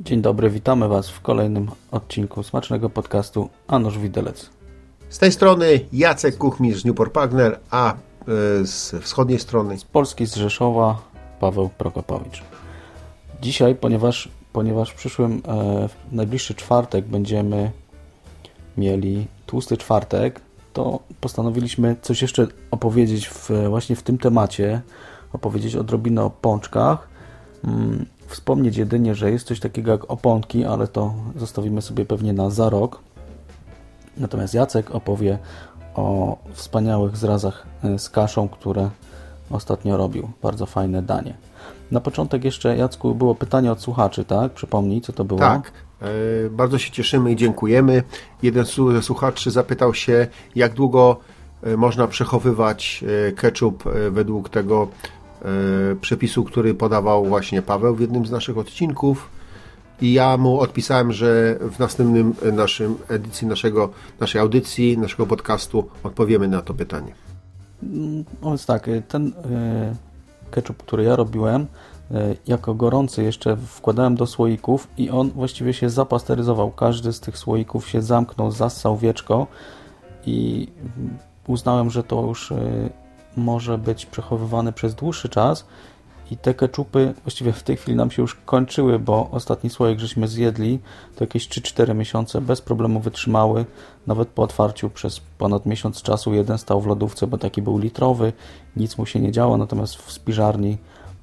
Dzień dobry, witamy Was w kolejnym odcinku smacznego podcastu Anusz Widelec. Z tej strony Jacek Kuchmistrz z Newport Pagner, a y, z wschodniej strony Z Polski, z Rzeszowa, Paweł Prokopowicz. Dzisiaj, ponieważ, ponieważ w przyszłym, e, w najbliższy czwartek będziemy mieli tłusty czwartek, to postanowiliśmy coś jeszcze opowiedzieć w, właśnie w tym temacie, opowiedzieć odrobinę o pączkach. Wspomnieć jedynie, że jest coś takiego jak oponki, ale to zostawimy sobie pewnie na za rok. Natomiast Jacek opowie o wspaniałych zrazach e, z kaszą, które ostatnio robił. Bardzo fajne danie. Na początek jeszcze, Jacku, było pytanie od słuchaczy, tak? Przypomnij, co to było? Tak, y, bardzo się cieszymy i dziękujemy. Jeden ze słuchaczy zapytał się, jak długo y, można przechowywać ketchup według tego przepisu, który podawał właśnie Paweł w jednym z naszych odcinków. I ja mu odpisałem, że w następnym naszym edycji naszego, naszej audycji, naszego podcastu odpowiemy na to pytanie. No więc tak, y, ten y, ketchup, który ja robiłem, jako gorący jeszcze wkładałem do słoików i on właściwie się zapasteryzował. Każdy z tych słoików się zamknął, zassał wieczko i mm, uznałem, że to już może być przechowywane przez dłuższy czas i te keczupy właściwie w tej chwili nam się już kończyły, bo ostatni słoik żeśmy zjedli, to jakieś 3-4 miesiące bez problemu wytrzymały. Nawet po otwarciu przez ponad miesiąc czasu jeden stał w lodówce, bo taki był litrowy, nic mu się nie działo, natomiast w spiżarni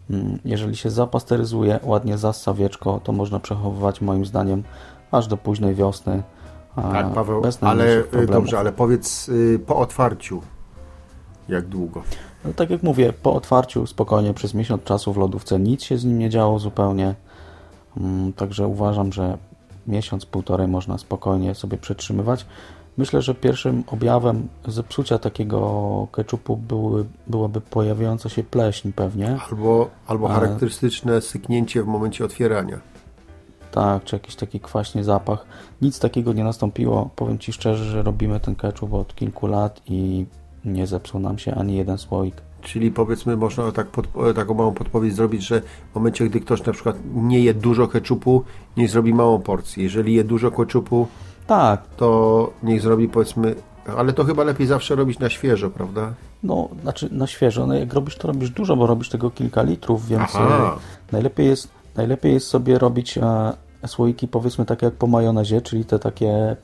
mm, jeżeli się zapasteryzuje, ładnie zassa wieczko, to można przechowywać moim zdaniem aż do późnej wiosny. Tak, Paweł, ale y, problemów. dobrze, ale powiedz y, po otwarciu, jak długo? No, tak jak mówię, po otwarciu spokojnie przez miesiąc czasu w lodówce nic się z nim nie działo zupełnie. Mm, Także uważam, że miesiąc, półtorej można spokojnie sobie przetrzymywać. Myślę, że pierwszym objawem zepsucia takiego keczupu były, byłoby pojawiająca się pleśń pewnie. Albo, albo Ale- charakterystyczne syknięcie w momencie otwierania. Tak, czy jakiś taki kwaśny zapach. Nic takiego nie nastąpiło. Powiem Ci szczerze, że robimy ten keczup od kilku lat i nie zepsuł nam się ani jeden słoik. Czyli powiedzmy, można tak pod, taką małą podpowiedź zrobić, że w momencie, gdy ktoś na przykład nie je dużo keczupu, niech zrobi małą porcję. Jeżeli je dużo keczupu, Tak, to niech zrobi powiedzmy, ale to chyba lepiej zawsze robić na świeżo, prawda? No, znaczy na świeżo. No, jak robisz, to robisz dużo, bo robisz tego kilka litrów, więc Aha. e, najlepiej jest, najlepiej jest sobie robić e, słoiki, powiedzmy takie jak po majonezie, czyli te takie,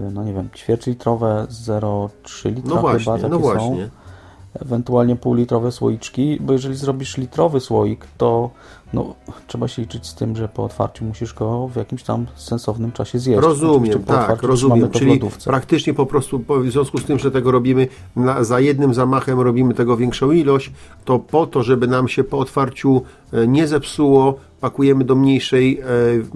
no nie wiem, ćwierćlitrowe, 0,3 litra No właśnie, chyba takie no są. właśnie. Ewentualnie półlitrowe słoiczki, bo jeżeli zrobisz litrowy słoik, to no, trzeba się liczyć z tym, że po otwarciu musisz go w jakimś tam sensownym czasie zjeść. Rozumiem, tak, rozumiem. Czyli praktycznie po prostu w związku z tym, że tego robimy na, za jednym zamachem, robimy tego większą ilość, to po to, żeby nam się po otwarciu e, nie zepsuło, pakujemy do mniejszej e,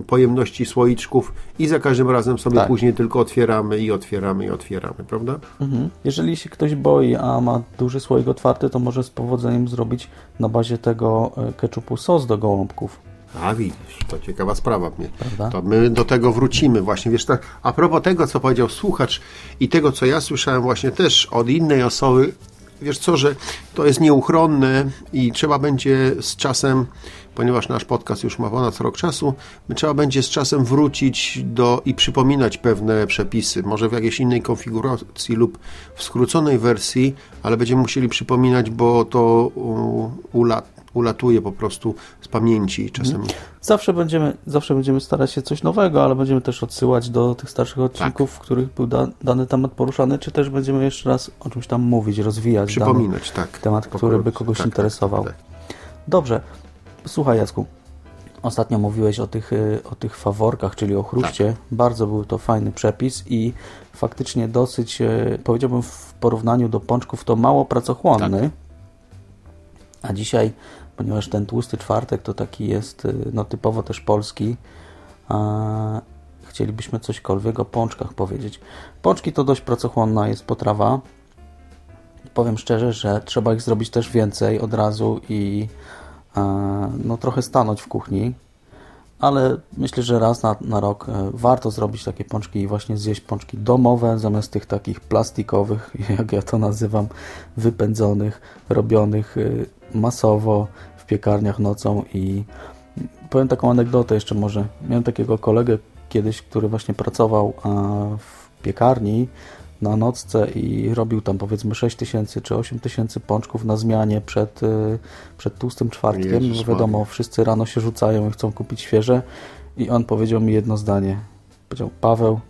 pojemności słoiczków i za każdym razem sobie Tak. później tylko otwieramy i otwieramy i otwieramy, prawda? Mhm. Jeżeli się ktoś boi, a ma duży słoik otwarty, to może z powodzeniem zrobić na bazie tego e, keczupu sos do gołąbków. A widzisz, to ciekawa sprawa mnie. Prawda? To my do tego wrócimy właśnie. Wiesz, tak, a propos tego, co powiedział słuchacz i tego, co ja słyszałem właśnie też od innej osoby, wiesz co, że to jest nieuchronne i trzeba będzie z czasem, ponieważ nasz podcast już ma ponad rok czasu, trzeba będzie z czasem wrócić do i przypominać pewne przepisy, może w jakiejś innej konfiguracji lub w skróconej wersji, ale będziemy musieli przypominać, bo to ulat, ulatuje po prostu z pamięci czasem. Zawsze będziemy, zawsze będziemy starać się coś nowego, ale będziemy też odsyłać do tych starszych odcinków, w których był da, dany temat poruszany, czy też będziemy jeszcze raz o czymś tam mówić, rozwijać Przypominać, tak. dany temat, Po który by kogoś tak, interesował. tak, tak. Dobrze. Słuchaj, Jacku. Ostatnio mówiłeś o tych, y, o tych faworkach, czyli o chruście. Tak. Bardzo był to fajny przepis i faktycznie dosyć, y, powiedziałbym w porównaniu do pączków, to mało pracochłonny. Tak. A dzisiaj, ponieważ ten tłusty czwartek to taki jest y, no, typowo też polski, a chcielibyśmy cośkolwiek o pączkach powiedzieć. Pączki to dość pracochłonna jest potrawa. Powiem szczerze, że trzeba ich zrobić też więcej od razu i no, trochę stanąć w kuchni, ale myślę, że raz na, na rok e, warto zrobić takie pączki i właśnie zjeść pączki domowe zamiast tych takich plastikowych, jak ja to nazywam, wypędzonych, robionych e, masowo w piekarniach nocą i powiem taką anegdotę jeszcze może. Miałem takiego kolegę kiedyś, który właśnie pracował w piekarni na nocce i robił tam powiedzmy 6 tysięcy czy 8 tysięcy pączków na zmianie przed, y, przed tłustym czwartkiem. Jezus bo wiadomo, Maria. wszyscy rano się rzucają i chcą kupić świeże. I on powiedział mi jedno zdanie. Powiedział, Paweł,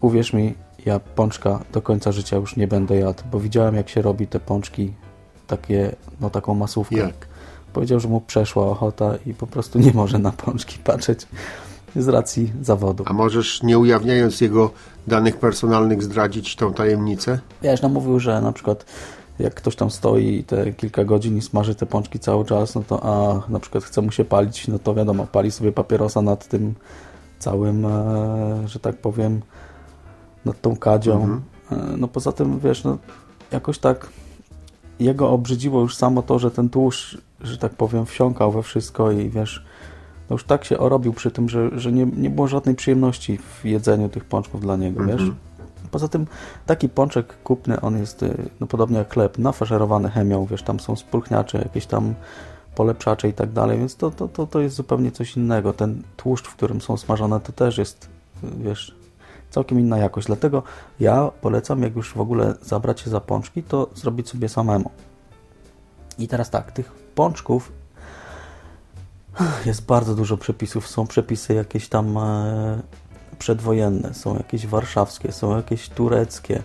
uwierz mi, ja pączka do końca życia już nie będę jadł, bo widziałem jak się robi te pączki, takie, no taką masówkę. Jak? Powiedział, że mu przeszła ochota i po prostu nie może na pączki patrzeć z racji zawodu. A możesz, nie ujawniając jego danych personalnych, zdradzić tą tajemnicę? Wiesz, no mówił, że na przykład jak ktoś tam stoi te kilka godzin i smaży te pączki cały czas, no to a na przykład chce mu się palić, no to wiadomo, pali sobie papierosa nad tym całym, e, że tak powiem, nad tą kadzią. E, no poza tym, wiesz, no jakoś tak jego obrzydziło już samo to, że ten tłuszcz, że tak powiem, wsiąkał we wszystko i wiesz, no już tak się orobił przy tym, że, że nie, nie było żadnej przyjemności w jedzeniu tych pączków dla niego, wiesz. Poza tym taki pączek kupny, on jest y, no, podobnie jak chleb, nafaszerowany chemią, wiesz, tam są spulchniacze, jakieś tam polepszacze i tak dalej, więc to, to, to, to jest zupełnie coś innego. Ten tłuszcz, w którym są smażone, to też jest, y, wiesz, całkiem inna jakość. Dlatego ja polecam, jak już w ogóle zabrać się za pączki, to zrobić sobie samemu. I teraz tak, tych pączków jest bardzo dużo przepisów. Są przepisy jakieś tam e, przedwojenne, są jakieś warszawskie, są jakieś tureckie,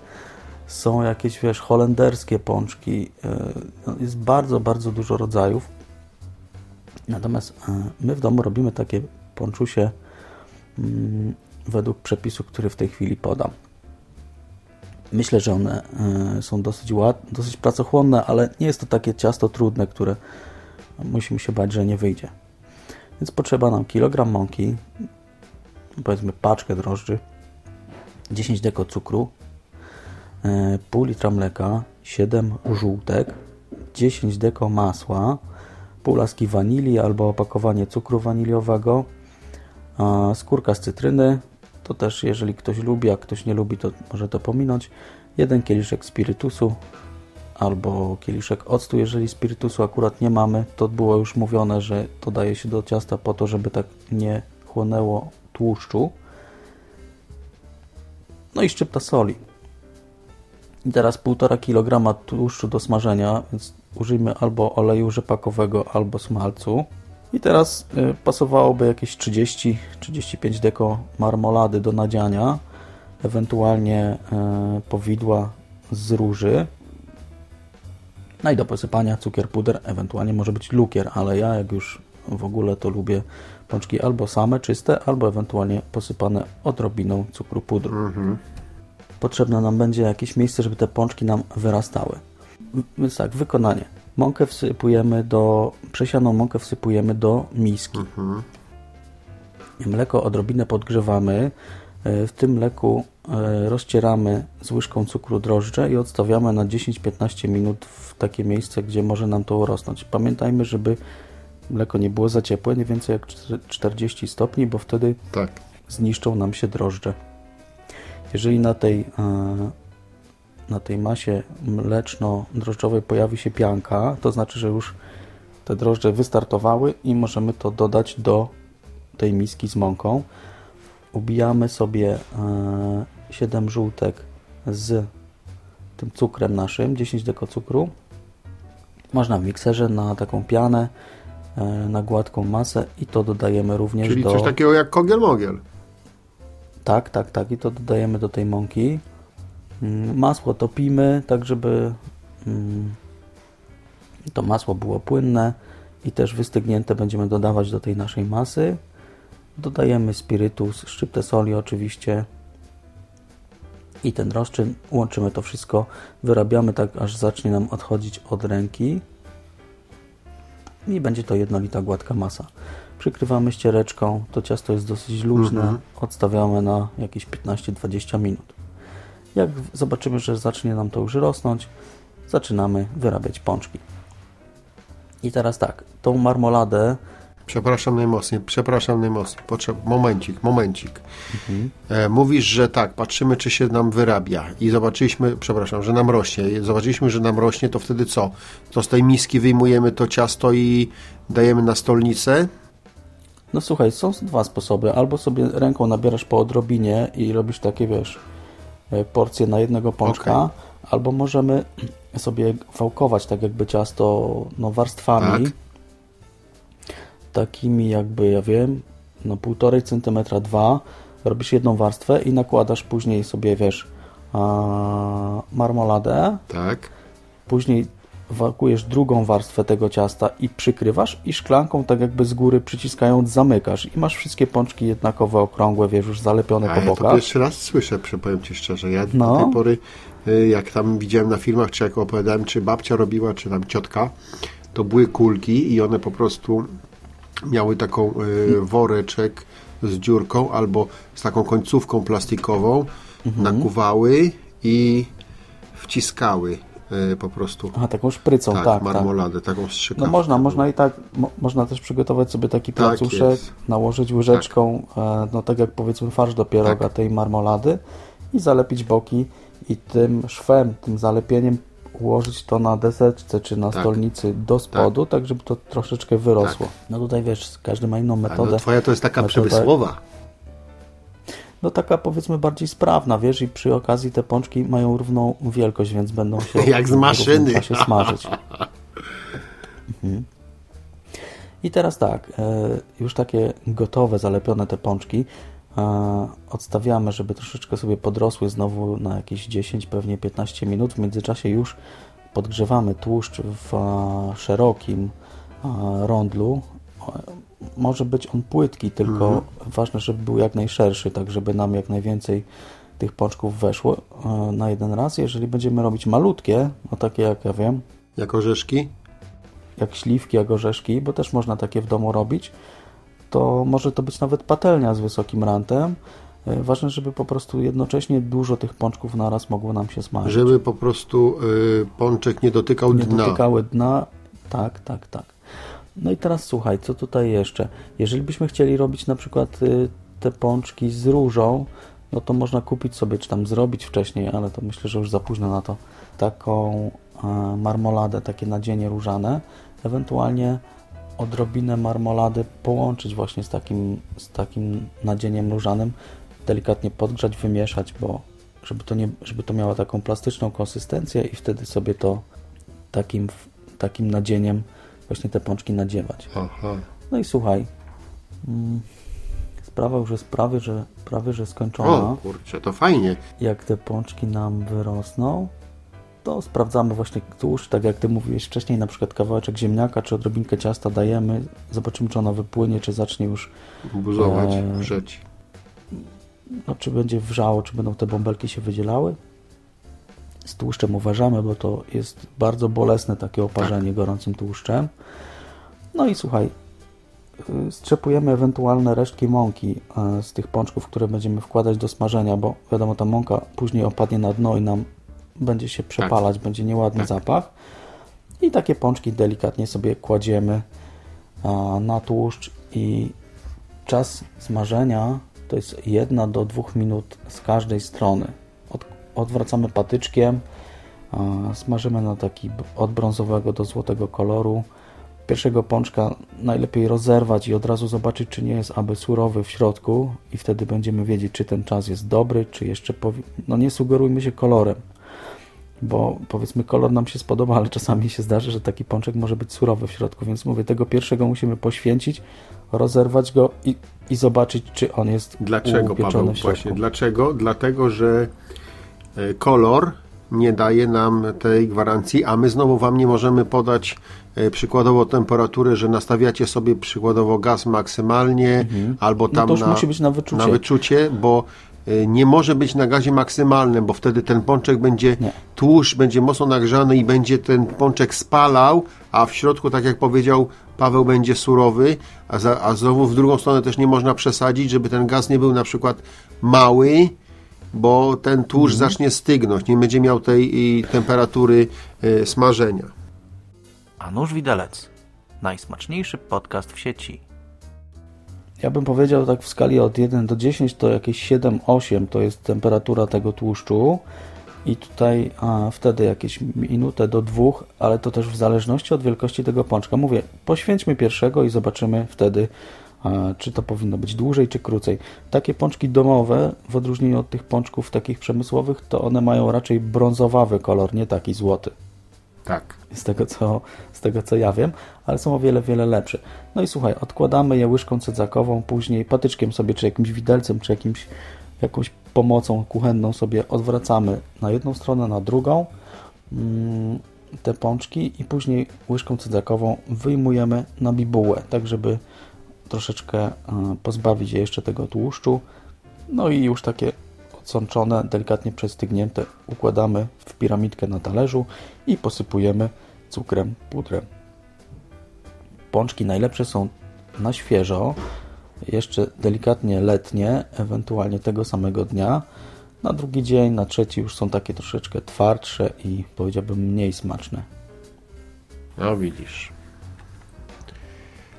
są jakieś, wiesz, holenderskie pączki. E, no, jest bardzo, bardzo dużo rodzajów. Natomiast e, my w domu robimy takie pączusie mm, według przepisu, który w tej chwili podam. Myślę, że one są dosyć, ład, dosyć pracochłonne, ale nie jest to takie ciasto trudne, które musimy się bać, że nie wyjdzie. Więc potrzeba nam kilogram mąki, powiedzmy paczkę drożdży, 10 deko cukru, e, pół litra mleka, 7 żółtek, 10 deko masła, pół laski wanilii albo opakowanie cukru waniliowego, skórka z cytryny, to też jeżeli ktoś lubi, a ktoś nie lubi, to może to pominąć, jeden kieliszek spirytusu albo kieliszek octu, jeżeli spirytusu akurat nie mamy, to było już mówione, że to daje się do ciasta po to, żeby tak nie chłonęło tłuszczu. No i szczypta soli. I teraz 1,5 kg tłuszczu do smażenia, więc użyjmy albo oleju rzepakowego, albo smalcu. I teraz y, pasowałoby jakieś 30-35 deko marmolady do nadziania, ewentualnie y, powidła z róży. No i do posypania cukier puder, ewentualnie może być lukier, ale ja jak już w ogóle to lubię pączki albo same, czyste, albo ewentualnie posypane odrobiną cukru pudru. Potrzebne nam będzie jakieś miejsce, żeby te pączki nam wyrastały. Więc tak, wykonanie. Mąkę wsypujemy do, przesianą mąkę wsypujemy do miski. Mleko odrobinę podgrzewamy. E, W tym mleku e, rozcieramy z łyżką cukru drożdże i odstawiamy na 10-15 minut w takie miejsce, gdzie może nam to urosnąć. Pamiętajmy, żeby mleko nie było za ciepłe, nie więcej jak 40 stopni, bo wtedy Tak. zniszczą nam się drożdże. Jeżeli na tej, e, na tej masie mleczno-drożdżowej pojawi się pianka, to znaczy, że już te drożdże wystartowały i możemy to dodać do tej miski z mąką. Ubijamy sobie e, 7 żółtek z tym cukrem naszym, 10 deko cukru. Można w mikserze na taką pianę, e, na gładką masę i to dodajemy również Czyli do... coś takiego jak kogiel-mogiel. Tak, tak, tak. I to dodajemy do tej mąki. Mm, Masło topimy, tak żeby mm, to masło było płynne i też wystygnięte będziemy dodawać do tej naszej masy. Dodajemy spirytus, szczyptę soli oczywiście i ten rozczyn. Łączymy to wszystko, wyrabiamy tak, aż zacznie nam odchodzić od ręki i będzie to jednolita, gładka masa. Przykrywamy ściereczką, to ciasto jest dosyć luźne, odstawiamy na jakieś 15-20 minut. Jak zobaczymy, że zacznie nam to już rosnąć, zaczynamy wyrabiać pączki. I teraz tak, tą marmoladę Przepraszam najmocniej, przepraszam najmocniej. Potrzeb... Momencik, momencik. E, mówisz, że tak, patrzymy, czy się nam wyrabia i zobaczyliśmy, przepraszam, że nam rośnie. Zobaczyliśmy, że nam rośnie, to wtedy co? To z tej miski wyjmujemy to ciasto i dajemy na stolnicę? No słuchaj, są dwa sposoby. Albo sobie ręką nabierasz po odrobinie i robisz takie, wiesz, e, porcje na jednego pączka, Okej. albo możemy sobie wałkować tak jakby ciasto no, warstwami, Tak. Takimi jakby, ja wiem, no półtorej centymetra, dwa, robisz jedną warstwę i nakładasz później sobie, wiesz, a, marmoladę, Tak. później wakujesz drugą warstwę tego ciasta i przykrywasz i szklanką tak jakby z góry przyciskając zamykasz i masz wszystkie pączki jednakowe, okrągłe, wiesz, już zalepione A po ja to bokach. pierwszy raz słyszę, przepowiem Ci szczerze. Ja No. do tej pory, y, jak tam widziałem na filmach, czy jak opowiadałem, czy babcia robiła, czy tam ciotka, to były kulki i one po prostu miały taką y, woreczek z dziurką albo z taką końcówką plastikową, Mhm. nakuwały i wciskały y, po prostu Aha, taką szprycą, tak, tak, tak. marmoladę, taką No strzykawkę. można, można i tak, mo, można też przygotować sobie taki Tak placuszek, nałożyć łyżeczką, e, no tak jak powiedzmy farsz do pieroga Tak. tej marmolady i zalepić boki i tym szwem, tym zalepieniem ułożyć to na deseczce czy na Tak. stolnicy do spodu, tak. żeby to troszeczkę wyrosło. Tak. No tutaj wiesz, każdy ma inną A metodę. no, twoja to jest taka Metoda- przemysłowa. No taka powiedzmy bardziej sprawna, wiesz, i przy okazji te pączki mają równą wielkość, więc będą się Jak z maszyny. czasie smażyć. Mhm. I teraz tak, e, już takie gotowe, zalepione te pączki odstawiamy, żeby troszeczkę sobie podrosły znowu na jakieś 10, pewnie 15 minut. W międzyczasie już podgrzewamy tłuszcz w szerokim rondlu. Może być on płytki, tylko ważne, żeby był jak najszerszy, tak żeby nam jak najwięcej tych pączków weszło na jeden raz. Jeżeli będziemy robić malutkie, no takie jak ja wiem, Jak orzeszki? jak śliwki, jak orzeszki, bo też można takie w domu robić, to może to być nawet patelnia z wysokim rantem. E, Ważne, żeby po prostu jednocześnie dużo tych pączków naraz mogło nam się smażyć. Żeby po prostu y, pączek nie dotykał nie dna. dotykały dna. Tak, tak, tak. No i teraz słuchaj, co tutaj jeszcze? Jeżeli byśmy chcieli robić na przykład y, te pączki z różą, no to można kupić sobie, czy tam zrobić wcześniej, ale to myślę, że już za późno na to, taką e, marmoladę, takie nadzienie różane, ewentualnie odrobinę marmolady połączyć właśnie z takim, z takim nadzieniem różanym, delikatnie podgrzać, wymieszać, bo żeby to, nie, żeby to miało taką plastyczną konsystencję i wtedy sobie to takim, takim nadzieniem właśnie te pączki nadziewać. Aha. No i słuchaj, mm, sprawa już jest prawie, że, prawie, że skończona. O, kurczę, to fajnie. Jak te pączki nam wyrosną, to sprawdzamy właśnie tłuszcz, tak jak Ty mówiłeś wcześniej, na przykład kawałeczek ziemniaka czy odrobinkę ciasta dajemy, zobaczymy czy ono wypłynie, czy zacznie już, Buzować, wrzeć. no czy będzie wrzało, czy będą te bąbelki się wydzielały. Z tłuszczem uważamy, bo to jest bardzo bolesne takie oparzenie gorącym tłuszczem. No i słuchaj, y, strzepujemy ewentualne resztki mąki e, z tych pączków, które będziemy wkładać do smażenia, bo wiadomo, ta mąka później opadnie na dno i nam będzie się przepalać, będzie nieładny Tak. zapach. I takie pączki delikatnie sobie kładziemy na tłuszcz i czas smażenia to jest 1 do 2 minut z każdej strony. Od, odwracamy patyczkiem, smażymy na taki od brązowego do złotego koloru. Pierwszego pączka najlepiej rozerwać i od razu zobaczyć, czy nie jest aby surowy w środku i wtedy będziemy wiedzieć, czy ten czas jest dobry, czy jeszcze no nie sugerujmy się kolorem, bo powiedzmy kolor nam się spodoba, ale czasami się zdarzy, że taki pączek może być surowy w środku, więc mówię, tego pierwszego musimy poświęcić, rozerwać go i, i zobaczyć, czy on jest Dlaczego, Paweł? w środku. Właśnie, dlaczego? Dlatego, że e, kolor nie daje nam tej gwarancji, a my znowu Wam nie możemy podać e, przykładowo temperatury, że nastawiacie sobie przykładowo gaz maksymalnie, albo No tam to już na, musi być na wyczucie. na wyczucie, bo nie może być na gazie maksymalnym, bo wtedy ten pączek będzie, Nie. tłuszcz będzie mocno nagrzany i będzie ten pączek spalał, a w środku, tak jak powiedział Paweł, będzie surowy, a, za, a znowu w drugą stronę też nie można przesadzić, żeby ten gaz nie był na przykład mały, bo ten tłuszcz zacznie stygnąć, nie będzie miał tej y, temperatury y, smażenia. A nóż widelec. Najsmaczniejszy podcast w sieci. Ja bym powiedział tak w skali od 1 do 10 to jakieś 7-8 to jest temperatura tego tłuszczu i tutaj a, wtedy jakieś minutę do dwóch, ale to też w zależności od wielkości tego pączka. Mówię, poświęćmy pierwszego i zobaczymy wtedy, a, czy to powinno być dłużej, czy krócej. Takie pączki domowe, w odróżnieniu od tych pączków takich przemysłowych, to one mają raczej brązowawy kolor, nie taki złoty Tak. z tego, co, z tego co ja wiem, ale są o wiele, wiele lepsze. No i słuchaj, odkładamy je łyżką cydzakową, później patyczkiem sobie, czy jakimś widelcem, czy jakimś, jakąś pomocą kuchenną sobie odwracamy na jedną stronę, na drugą mm, te pączki i później łyżką cydzakową wyjmujemy na bibułę, tak żeby troszeczkę e, pozbawić je jeszcze tego tłuszczu. No i już takie odsączone, delikatnie przestygnięte układamy w piramidkę na talerzu i posypujemy cukrem, pudrem. Pączki najlepsze są na świeżo, jeszcze delikatnie letnie, ewentualnie tego samego dnia. Na drugi dzień, na trzeci już są takie troszeczkę twardsze i powiedziałbym mniej smaczne. No widzisz.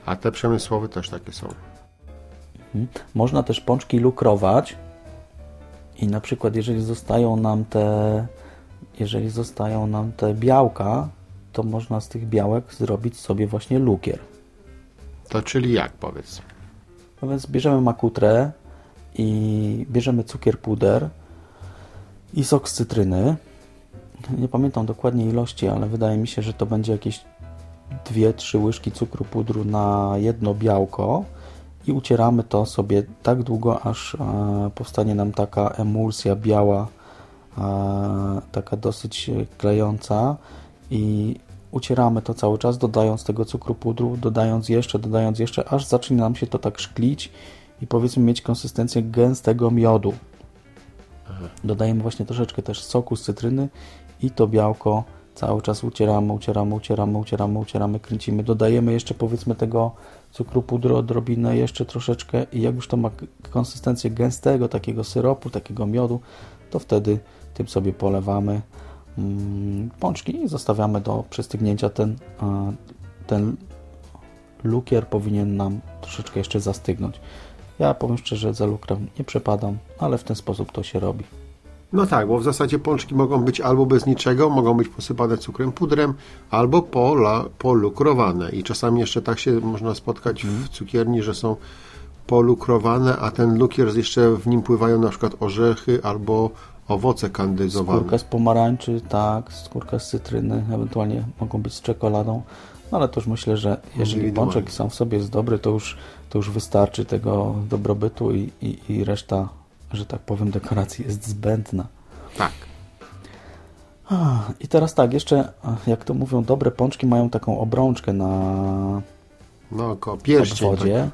A te przemysłowe też takie są. Mhm. Można też pączki lukrować i na przykład jeżeli zostają nam te jeżeli zostają nam te białka, to można z tych białek zrobić sobie właśnie lukier. To czyli jak powiedz? No więc bierzemy makutrę i bierzemy cukier puder i sok z cytryny. Nie pamiętam dokładnie ilości, ale wydaje mi się, że to będzie jakieś 2-3 łyżki cukru pudru na jedno białko i ucieramy to sobie tak długo, aż e, powstanie nam taka emulsja biała, e, taka dosyć klejąca i ucieramy to cały czas, dodając tego cukru pudru, dodając jeszcze, dodając jeszcze, aż zacznie nam się to tak szklić i powiedzmy mieć konsystencję gęstego miodu. Dodajemy właśnie troszeczkę też soku z cytryny i to białko cały czas ucieramy, ucieramy, ucieramy, ucieramy, ucieramy, kręcimy. Dodajemy jeszcze powiedzmy tego cukru pudru odrobinę, jeszcze troszeczkę i jak już to ma konsystencję gęstego takiego syropu, takiego miodu, to wtedy tym sobie polewamy mm, pączki i zostawiamy do przestygnięcia. Ten, ten lukier powinien nam troszeczkę jeszcze zastygnąć. Ja powiem szczerze, za lukrem nie przepadam, ale w ten sposób to się robi. No tak, bo w zasadzie pączki mogą być albo bez niczego, mogą być posypane cukrem pudrem, albo pola, polukrowane. I czasami jeszcze tak się można spotkać w cukierni, że są polukrowane, a ten lukier jeszcze w nim pływają na przykład orzechy albo owoce kandyzowane. Skórka z pomarańczy, tak, skórka z cytryny, ewentualnie mogą być z czekoladą, no ale to już myślę, że jeżeli pączek sam w sobie jest dobry, to już, to już wystarczy tego dobrobytu i, i, i reszta, że tak powiem, dekoracji jest zbędna. Tak. A, I teraz tak, jeszcze, jak to mówią, dobre pączki mają taką obrączkę na No, oko, pierścień. obwodzie.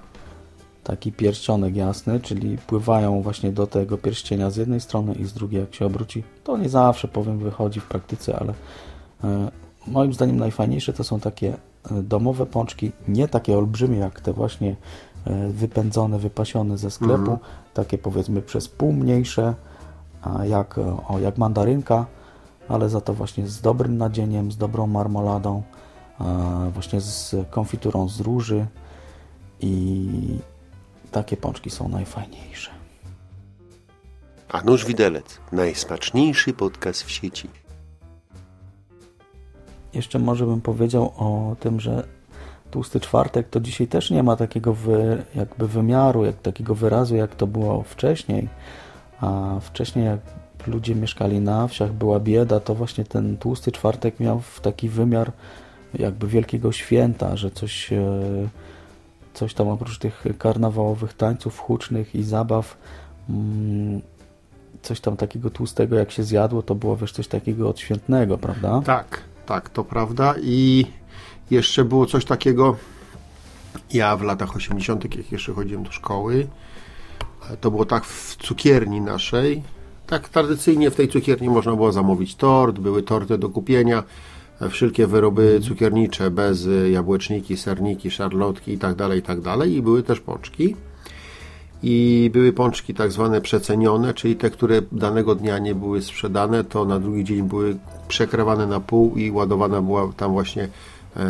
Taki pierścionek jasny, czyli pływają właśnie do tego pierścienia z jednej strony i z drugiej, jak się obróci. To nie zawsze, powiem, wychodzi w praktyce, ale e, moim zdaniem najfajniejsze to są takie e, domowe pączki, nie takie olbrzymie jak te właśnie e, wypędzone, wypasione ze sklepu, takie powiedzmy przez pół mniejsze, jak, e, o, jak mandarynka, ale za to właśnie z dobrym nadzieniem, z dobrą marmoladą, e, właśnie z konfiturą z róży i takie pączki są najfajniejsze. A nóż widelec. Najsmaczniejszy podcast w sieci. Jeszcze może bym powiedział o tym, że tłusty czwartek to dzisiaj też nie ma takiego wy, jakby wymiaru, jak takiego wyrazu, jak to było wcześniej. A wcześniej jak ludzie mieszkali na wsiach, była bieda, to właśnie ten tłusty czwartek miał taki wymiar jakby wielkiego święta, że coś, e, coś tam oprócz tych karnawałowych tańców hucznych i zabaw mm, coś tam takiego tłustego jak się zjadło, to było wiesz coś takiego odświętnego, prawda? Tak, tak, to prawda. I jeszcze było coś takiego. Ja w latach 80., jak jeszcze chodziłem do szkoły, to było tak w cukierni naszej. Tak tradycyjnie w tej cukierni można było zamówić tort, były torty do kupienia, e, wszelkie wyroby cukiernicze, bezy, jabłeczniki, serniki, szarlotki i tak dalej, i tak dalej. I były też pączki. I były pączki tak zwane przecenione, czyli te, które danego dnia nie były sprzedane, to na drugi dzień były przekrawane na pół i ładowana była tam właśnie e,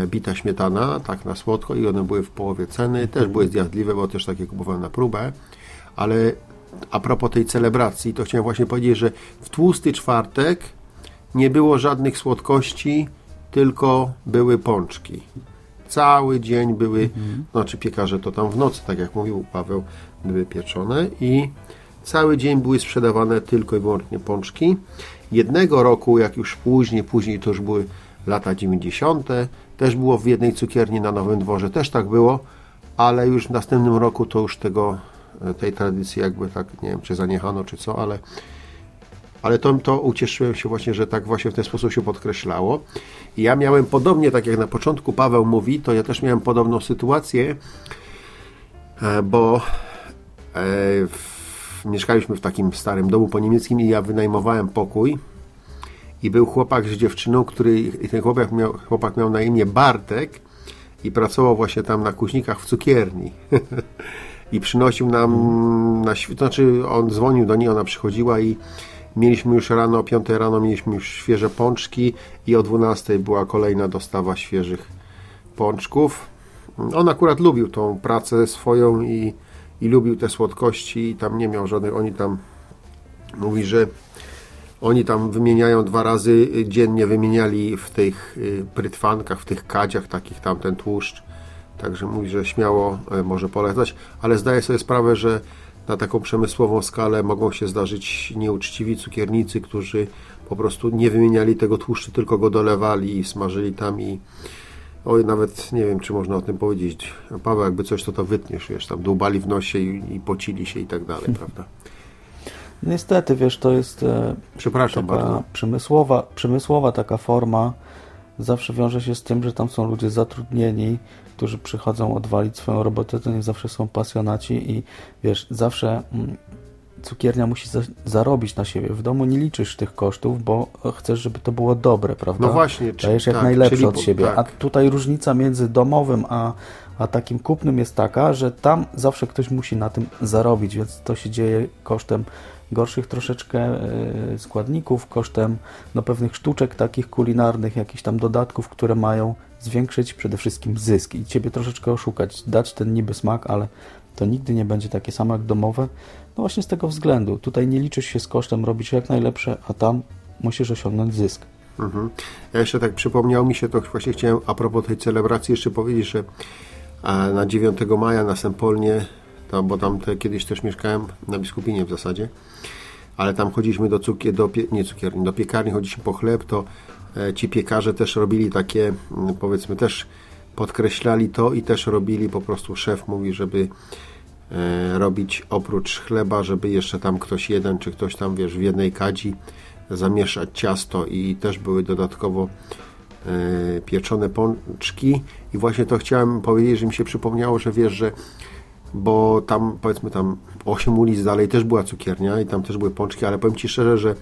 bita śmietana, tak na słodko i one były w połowie ceny. Też były zjadliwe, bo też takie kupowałem na próbę. Ale a propos tej celebracji, to chciałem właśnie powiedzieć, że w tłusty czwartek nie było żadnych słodkości, tylko były pączki. Cały dzień były, znaczy piekarze to tam w nocy, tak jak mówił Paweł, były pieczone i cały dzień były sprzedawane tylko i wyłącznie pączki. Jednego roku, jak już później, później to już były lata 90., też było w jednej cukierni na Nowym Dworze, też tak było, ale już w następnym roku to już tego, tej tradycji jakby tak, nie wiem, czy zaniechano, czy co, ale ale to, to ucieszyłem się właśnie, że tak właśnie w ten sposób się podkreślało. I ja miałem podobnie, tak jak na początku Paweł mówi, to ja też miałem podobną sytuację, e, bo e, w, mieszkaliśmy w takim starym domu po niemieckim i ja wynajmowałem pokój i był chłopak z dziewczyną, który i ten chłopak miał, chłopak miał na imię Bartek i pracował właśnie tam na kuźnikach w cukierni. I przynosił nam na znaczy on dzwonił do niej, ona przychodziła i mieliśmy już rano, o 5 rano mieliśmy już świeże pączki i o 12 była kolejna dostawa świeżych pączków. On akurat lubił tą pracę swoją i, i lubił te słodkości i tam nie miał żadnych, oni tam mówi, że oni tam wymieniają dwa razy dziennie, wymieniali w tych y, prytwankach, w tych kadziach takich tam ten tłuszcz. Także mówi, że śmiało e, może polecać, ale zdaję sobie sprawę, że na taką przemysłową skalę mogą się zdarzyć nieuczciwi cukiernicy, którzy po prostu nie wymieniali tego tłuszczu, tylko go dolewali i smażyli tam i oj, nawet nie wiem, czy można o tym powiedzieć. Paweł, jakby coś, to to wytniesz, wiesz, tam dłubali w nosie i, i pocili się i tak dalej, prawda? Niestety, wiesz, to jest e, Przepraszam taka bardzo. przemysłowa, przemysłowa taka forma zawsze wiąże się z tym, że tam są ludzie zatrudnieni, którzy przychodzą odwalić swoją robotę, to nie zawsze są pasjonaci i wiesz, zawsze mm, cukiernia musi za, zarobić na siebie. W domu nie liczysz tych kosztów, bo chcesz, żeby to było dobre, prawda? No właśnie, czy- Dajesz jak tak, najlepsze czyli od siebie. A tak. tutaj różnica między domowym a, a takim kupnym jest taka, że tam zawsze ktoś musi na tym zarobić, więc to się dzieje kosztem gorszych troszeczkę e, składników, kosztem no, pewnych sztuczek takich kulinarnych, jakichś tam dodatków, które mają zwiększyć przede wszystkim zysk i Ciebie troszeczkę oszukać, dać ten niby smak, ale to nigdy nie będzie takie samo jak domowe. No właśnie z tego względu. Tutaj nie liczysz się z kosztem, robisz jak najlepsze, a tam musisz osiągnąć zysk. Mhm. Ja jeszcze tak przypomniało mi się, to właśnie chciałem a propos tej celebracji jeszcze powiedzieć, że na 9 maja na Sempolnie, to, bo tam te, kiedyś też mieszkałem na Biskupinie w zasadzie, ale tam chodziliśmy do cukier, do pie, nie cukierni, do piekarni, chodziliśmy po chleb, to e, ci piekarze też robili takie, mm, powiedzmy też podkreślali to i też robili, po prostu szef mówi, żeby e, robić oprócz chleba, żeby jeszcze tam ktoś jeden, czy ktoś tam, wiesz, w jednej kadzi zamieszać ciasto i też były dodatkowo e, pieczone pączki. I właśnie to chciałem powiedzieć, że mi się przypomniało, że wiesz, że bo tam powiedzmy tam 8 ulic dalej też była cukiernia i tam też były pączki, ale powiem Ci szczerze, że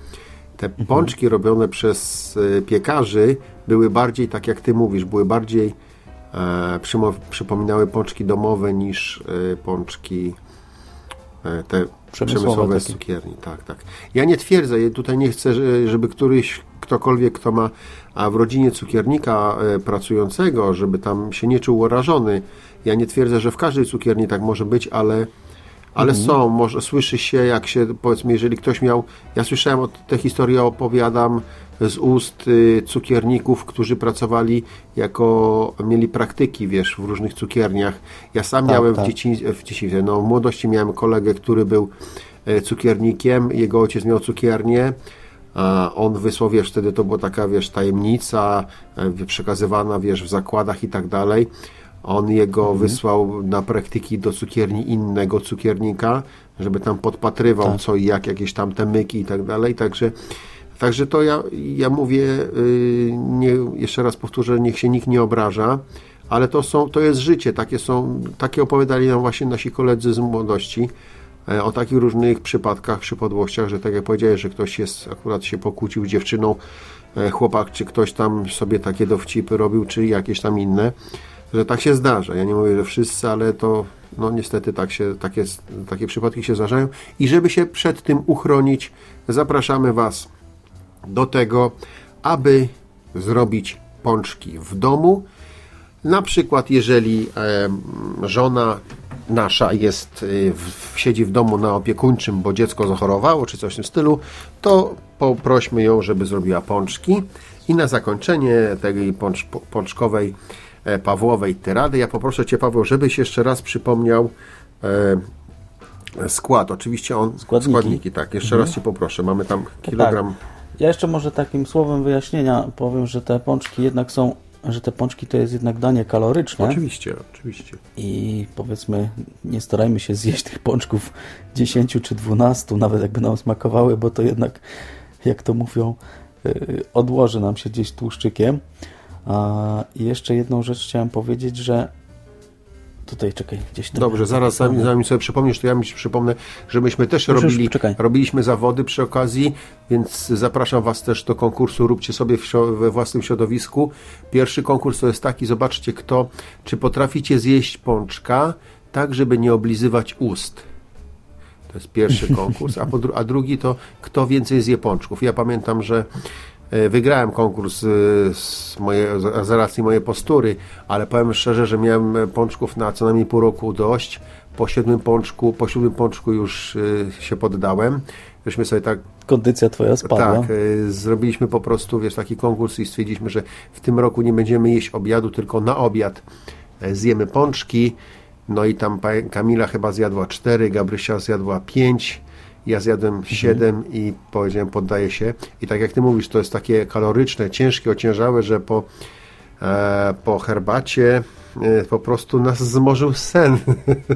te pączki robione przez e, piekarzy były bardziej, tak jak Ty mówisz, były bardziej e, przypominały pączki domowe niż e, pączki e, te Przemysłowe przemysłowe z cukierni. Tak, tak. Ja nie twierdzę, tutaj nie chcę, że- żeby któryś, ktokolwiek, kto ma a w rodzinie cukiernika e, pracującego, żeby tam się nie czuł urażony. Ja nie twierdzę, że w każdej cukierni tak może być, ale ale są, może słyszy się, jak się, powiedzmy, jeżeli ktoś miał, ja słyszałem, o tę historię opowiadam z ust y, cukierników, którzy pracowali jako, mieli praktyki, wiesz, w różnych cukierniach. Ja sam Tak, miałem tak. w dzieciństwie, w dzieciństwie, no w młodości miałem kolegę, który był e, cukiernikiem, jego ojciec miał cukiernię, a on wysłał, wiesz, wtedy to była taka, wiesz, tajemnica e, przekazywana, wiesz, w zakładach i tak dalej. On jego Mhm. wysłał na praktyki do cukierni innego cukiernika, żeby tam podpatrywał Tak. co i jak, jakieś tam te myki i tak dalej. Także, także to ja, ja mówię, yy, nie, jeszcze raz powtórzę, niech się nikt nie obraża, ale to, są, to jest życie. Takie, są, takie opowiadali nam właśnie nasi koledzy z młodości. e, o takich różnych przypadkach, przypadłościach, że tak jak powiedziałeś, że ktoś jest, akurat się pokłócił z dziewczyną, e, chłopak, czy ktoś tam sobie takie dowcipy robił, czy jakieś tam inne, że tak się zdarza. Ja nie mówię, że wszyscy, ale to no niestety tak się, takie, takie przypadki się zdarzają. I żeby się przed tym uchronić, zapraszamy Was do tego, aby zrobić pączki w domu. Na przykład, jeżeli żona nasza jest, w, siedzi w domu na opiekuńczym, bo dziecko zachorowało, czy coś w tym stylu, to poprośmy ją, żeby zrobiła pączki. I na zakończenie tej pącz, pączkowej Pawłowej tyrady, ja poproszę Cię, Paweł, żebyś jeszcze raz przypomniał e, skład. Oczywiście on. Składniki. składniki tak. Jeszcze Mhm. raz Ci poproszę. Mamy tam kilogram. Ja jeszcze może takim słowem wyjaśnienia powiem, że te pączki jednak są, że te pączki to jest jednak danie kaloryczne. Oczywiście, oczywiście. I powiedzmy, nie starajmy się zjeść tych pączków 10 czy 12, nawet jakby nam smakowały, bo to jednak, jak to mówią, yy, odłoży nam się gdzieś tłuszczykiem. A, I jeszcze jedną rzecz chciałem powiedzieć, że tutaj czekaj, gdzieś tam. Dobrze, zaraz zanim, zanim sobie przypomnisz, to ja mi przypomnę, że myśmy też Już, już, robili, czekaj. robiliśmy zawody przy okazji, więc zapraszam Was też do konkursu, róbcie sobie w, we własnym środowisku. Pierwszy konkurs to jest taki, zobaczcie kto, czy potraficie zjeść pączka tak, żeby nie oblizywać ust. To jest pierwszy konkurs, a, po a drugi to kto więcej zje pączków. Ja pamiętam, że wygrałem konkurs e, z, moje, z racji mojej postury, ale powiem szczerze, że miałem e, pączków na co najmniej pół roku dość. Po siódmym pączku, po siódmym pączku już e, się poddałem. Żeśmy sobie tak Kondycja twoja spadła. tak, e, zrobiliśmy po prostu, wiesz, taki konkurs i stwierdziliśmy, że w tym roku nie będziemy jeść obiadu, tylko na obiad e, zjemy pączki. No i tam Kamila chyba zjadła 4, Gabrysia zjadła 5, ja zjadłem 7 i powiedziałem, poddaję się. I tak jak ty mówisz, to jest takie kaloryczne, ciężkie, ociężałe, że po, e, po herbacie e, po prostu nas zmorzył sen.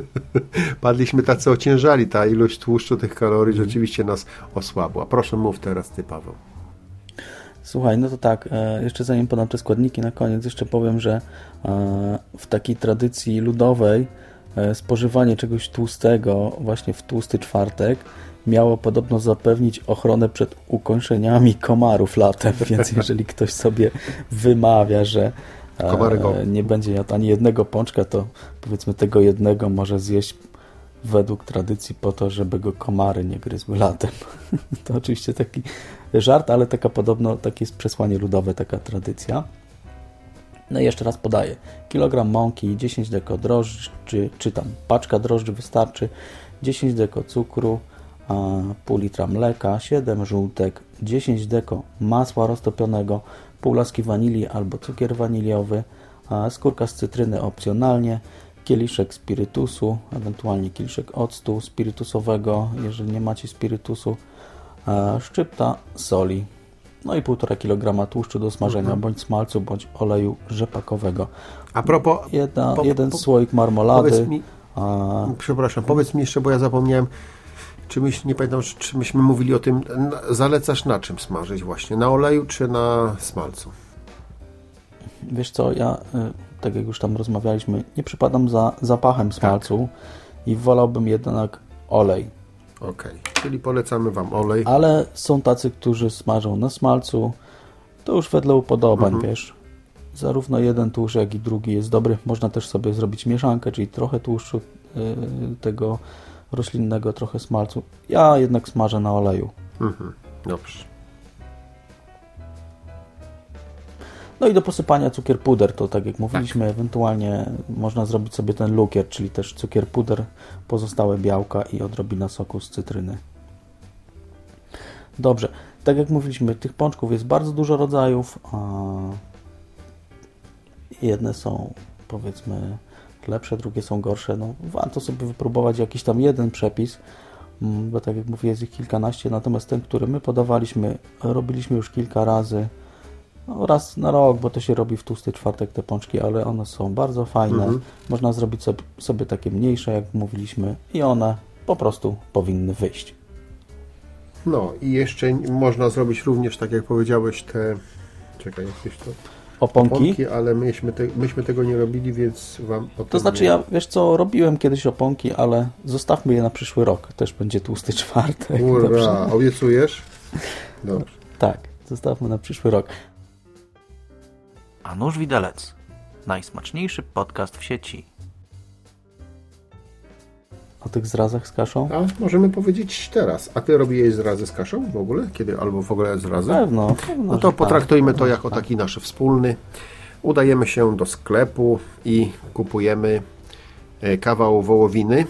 Padliśmy tacy ociężali, ta ilość tłuszczu, tych kalorii rzeczywiście nas osłabła. Proszę mów teraz ty, Paweł. Słuchaj, no to tak, e, jeszcze zanim podam te składniki, na koniec jeszcze powiem, że e, w takiej tradycji ludowej e, spożywanie czegoś tłustego właśnie w tłusty czwartek miało podobno zapewnić ochronę przed ukończeniami komarów latem, więc jeżeli ktoś sobie wymawia, że e, nie będzie jadł ani jednego pączka, to powiedzmy tego jednego może zjeść według tradycji po to, żeby go komary nie gryzły latem. To oczywiście taki żart, ale taka podobno, takie jest przesłanie ludowe, taka tradycja. No i jeszcze raz podaję. Kilogram mąki, 10 deko drożdży, czy tam paczka drożdży wystarczy, 10 deko cukru, pół litra mleka, 7 żółtek, 10 deko masła roztopionego, pół laski wanilii albo cukier waniliowy, skórka z cytryny opcjonalnie, kieliszek spirytusu, ewentualnie kieliszek octu spirytusowego, jeżeli nie macie spirytusu, szczypta soli, no i 1,5 kg tłuszczu do smażenia, bądź smalcu, bądź oleju rzepakowego. A propos, Jedna, po- jeden po- słoik marmolady. mi, a, przepraszam, powiedz mi jeszcze, bo ja zapomniałem, czy myś, nie pamiętam, czy, myśmy mówili o tym, zalecasz na czym smażyć właśnie, na oleju czy na smalcu? Wiesz co, ja, y, tak jak już tam rozmawialiśmy, nie przypadam za zapachem smalcu i wolałbym jednak olej. Okej, czyli polecamy Wam olej. Ale są tacy, którzy smażą na smalcu. To już wedle upodobań, wiesz. Zarówno jeden tłuszcz, jak i drugi jest dobry. Można też sobie zrobić mieszankę, czyli trochę tłuszczu y, tego roślinnego, trochę smalcu. Ja jednak smażę na oleju. Mhm, dobrze. No i do posypania cukier puder, to tak jak mówiliśmy, ewentualnie można zrobić sobie ten lukier, czyli też cukier puder, pozostałe białka i odrobina soku z cytryny. Dobrze, tak jak mówiliśmy, tych pączków jest bardzo dużo rodzajów. Jedne są powiedzmy lepsze, drugie są gorsze. No, warto sobie wypróbować jakiś tam jeden przepis, mm, bo tak jak mówię, jest ich kilkanaście, natomiast ten, który my podawaliśmy, robiliśmy już kilka razy. No, raz na rok, bo to się robi w tłusty czwartek te pączki, ale one są bardzo fajne. Można zrobić sobie, sobie takie mniejsze, jak mówiliśmy, i one po prostu powinny wyjść. No i jeszcze można zrobić również, tak jak powiedziałeś, te... Czekaj, jakieś to... Oponki? oponki ale myśmy, te, myśmy tego nie robili, więc wam o To znaczy nie- ja, wiesz co, robiłem kiedyś oponki, ale zostawmy je na przyszły rok. Też będzie tłusty czwartek. Dobrze? Ura, obiecujesz? Dobrze. Tak, zostawmy na przyszły rok. A nóż widelec. Najsmaczniejszy podcast w sieci. Tych zrazach z kaszą? A możemy powiedzieć teraz. A ty robiłeś zrazy z kaszą w ogóle? Kiedy? Albo w ogóle zrazy? Pewno. pewno No to tak. potraktujmy to Pewno, jako tak. taki nasz wspólny. Udajemy się do sklepu i kupujemy e, kawał wołowiny.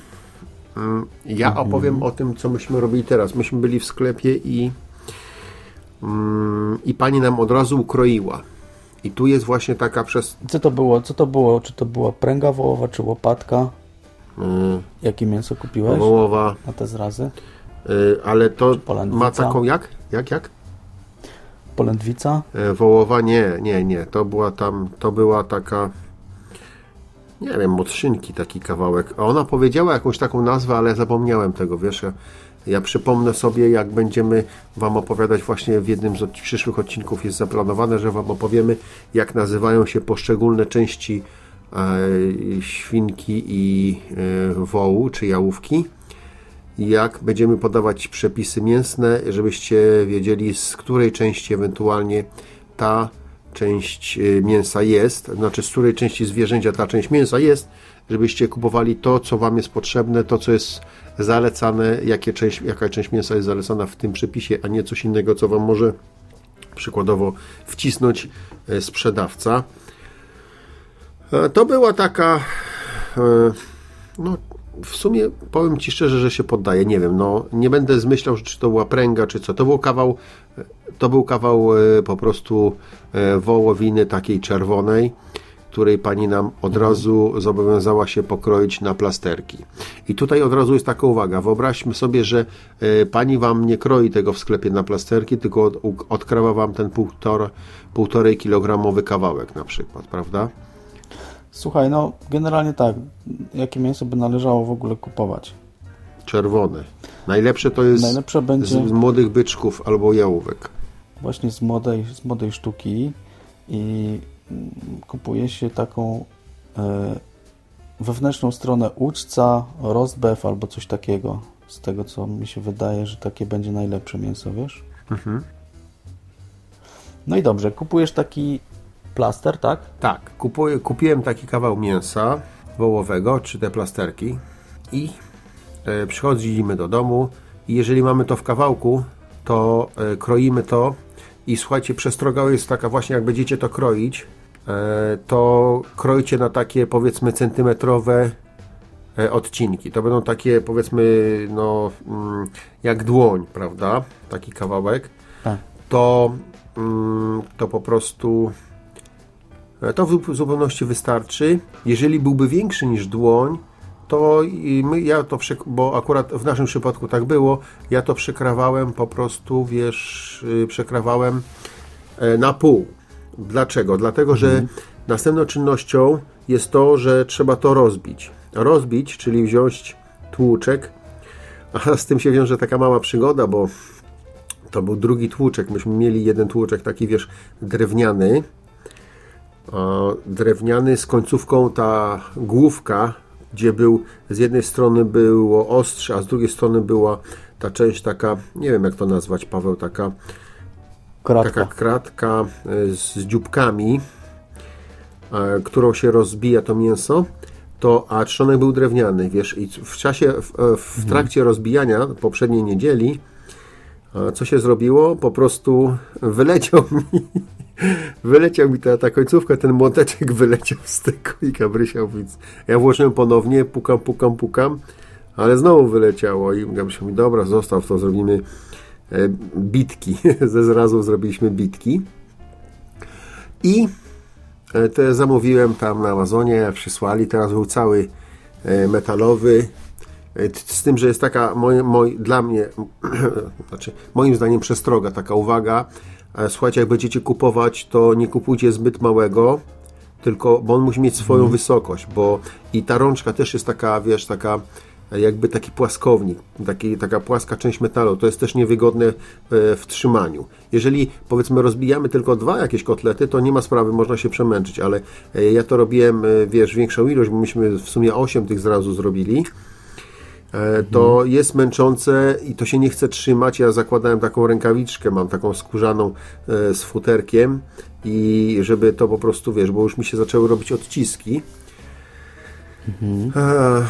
Mm, Ja Mhm. opowiem o tym, co myśmy robili teraz. Myśmy byli w sklepie i, mm, i pani nam od razu ukroiła. I tu jest właśnie taka przez. Co to było? Co to było? Czy to była pręga wołowa, czy łopatka? Mm, Jakie mięso kupiłeś wołowa, na te zrazy? y, ale to polędwica? ma taką jak? Jak, jak? Polędwica? E, Wołowa nie, nie, nie. To była tam, to była taka, nie wiem, od szynki taki kawałek. A ona powiedziała jakąś taką nazwę, ale zapomniałem tego, wiesz. Ja, ja przypomnę sobie, jak będziemy Wam opowiadać właśnie w jednym z od, przyszłych odcinków jest zaplanowane, że Wam opowiemy, jak nazywają się poszczególne części e, świnki i e, wołu, czy jałówki jak będziemy podawać przepisy mięsne, żebyście wiedzieli z której części ewentualnie ta część y, mięsa jest, znaczy z której części zwierzęcia ta część mięsa jest, żebyście kupowali to, co Wam jest potrzebne, to, co jest zalecane, jakie część, jaka część mięsa jest zalecana w tym przepisie, a nie coś innego, co Wam może przykładowo wcisnąć e, sprzedawca. E, To była taka e, no, w sumie powiem Ci szczerze, że się poddaję. Nie wiem, no nie będę zmyślał, czy to była pręga, czy co. To był kawał, to był kawał e, po prostu e, wołowiny takiej czerwonej, której pani nam od razu zobowiązała się pokroić na plasterki. I tutaj od razu jest taka uwaga. Wyobraźmy sobie, że e, pani wam nie kroi tego w sklepie na plasterki, tylko od, odkrawa wam ten półtora, półtorej kilogramowy kawałek na przykład, prawda? Słuchaj, no generalnie tak. Jakie mięso by należało w ogóle kupować? Czerwone. Najlepsze to jest Najlepsze będzie z młodych byczków albo jałówek. właśnie z młodej, z młodej sztuki i mm, kupuje się taką e, wewnętrzną stronę uczca, rostbeef albo coś takiego. Z tego co mi się wydaje, że takie będzie najlepsze mięso, wiesz? No i dobrze, kupujesz taki plaster, tak? Tak, kupuję, kupiłem taki kawał mięsa wołowego, czy te plasterki i e, przychodzimy do domu i jeżeli mamy to w kawałku, to e, kroimy to i słuchajcie, przestroga jest taka właśnie, jak będziecie to kroić, e, to krojcie na takie powiedzmy centymetrowe odcinki. To będą takie powiedzmy no mm, jak dłoń, prawda? Taki kawałek. Tak. To, mm, to po prostu to w zupełności wystarczy. Jeżeli byłby większy niż dłoń, to my, ja to, bo akurat w naszym przypadku tak było, ja to przekrawałem po prostu, wiesz, y, przekrawałem e, na pół. Dlaczego? Dlatego, że następną czynnością jest to, że trzeba to rozbić. Rozbić, czyli wziąć tłuczek, a z tym się wiąże taka mała przygoda, bo to był drugi tłuczek. Myśmy mieli jeden tłuczek taki, wiesz, drewniany, drewniany z końcówką ta główka, gdzie był z jednej strony było ostrze, a z drugiej strony była ta część taka, nie wiem jak to nazwać, Paweł, taka, Kratka. taka kratka e, z dzióbkami, e, którą się rozbija to mięso, to a trzonek był drewniany, wiesz, i w czasie, w, e, w trakcie rozbijania poprzedniej niedzieli, co się zrobiło? Po prostu wyleciał mi, wyleciał mi ta, ta końcówka, ten młoteczek wyleciał z tego i Gabrysia mówi, ja włożyłem ponownie, pukam, pukam, pukam, ale znowu wyleciało i Gabrysia mówi, dobra, zostaw to, zrobimy e, bitki, ze zrazów zrobiliśmy bitki i e, te zamówiłem tam na Amazonie, przysłali, teraz był cały e, metalowy, Z tym, że jest taka moje, moj, dla mnie, znaczy moim zdaniem przestroga, taka uwaga. E, Słuchajcie, jak będziecie kupować, to nie kupujcie zbyt małego, tylko, bo on musi mieć swoją wysokość, bo i ta rączka też jest taka, wiesz, taka jakby taki płaskownik, taki, taka płaska część metalu. To jest też niewygodne e, w trzymaniu. Jeżeli powiedzmy rozbijamy tylko dwa jakieś kotlety, to nie ma sprawy, można się przemęczyć, ale e, ja to robiłem, e, wiesz, większą ilość, bo myśmy w sumie 8 tych zrazu zrobili. E, to Mhm. jest męczące i to się nie chce trzymać. Ja zakładałem taką rękawiczkę, mam taką skórzaną e, z futerkiem i żeby to po prostu, wiesz, bo już mi się zaczęły robić odciski. Mhm. E,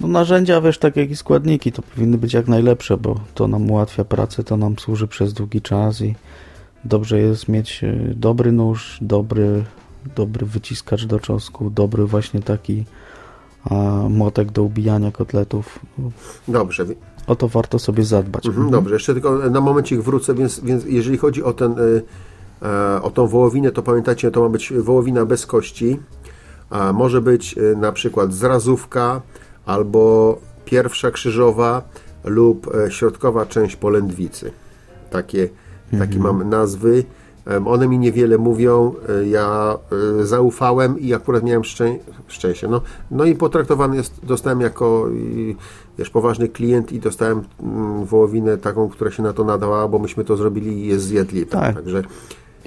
No narzędzia, wiesz, tak jak i składniki, to powinny być jak najlepsze, bo to nam ułatwia pracę, to nam służy przez długi czas i dobrze jest mieć dobry nóż, dobry, dobry wyciskacz do czosnku, dobry właśnie taki młotek do ubijania kotletów. Dobrze, O to warto sobie zadbać. mhm, dobrze. Jeszcze tylko na momencik wrócę, więc, więc jeżeli chodzi o ten, e, e, o tą wołowinę, to pamiętajcie, to ma być wołowina bez kości. A może być e, na przykład zrazówka albo pierwsza krzyżowa lub e, środkowa część polędwicy. Takie, takie mam nazwy. One mi niewiele mówią. E, Ja e, zaufałem i akurat miałem szczę szczęście. No, no i potraktowany jest, dostałem jako wiesz, poważny klient i dostałem mm, wołowinę taką, która się na to nadawała, bo myśmy to zrobili i jest zjedliwe. Tak. Także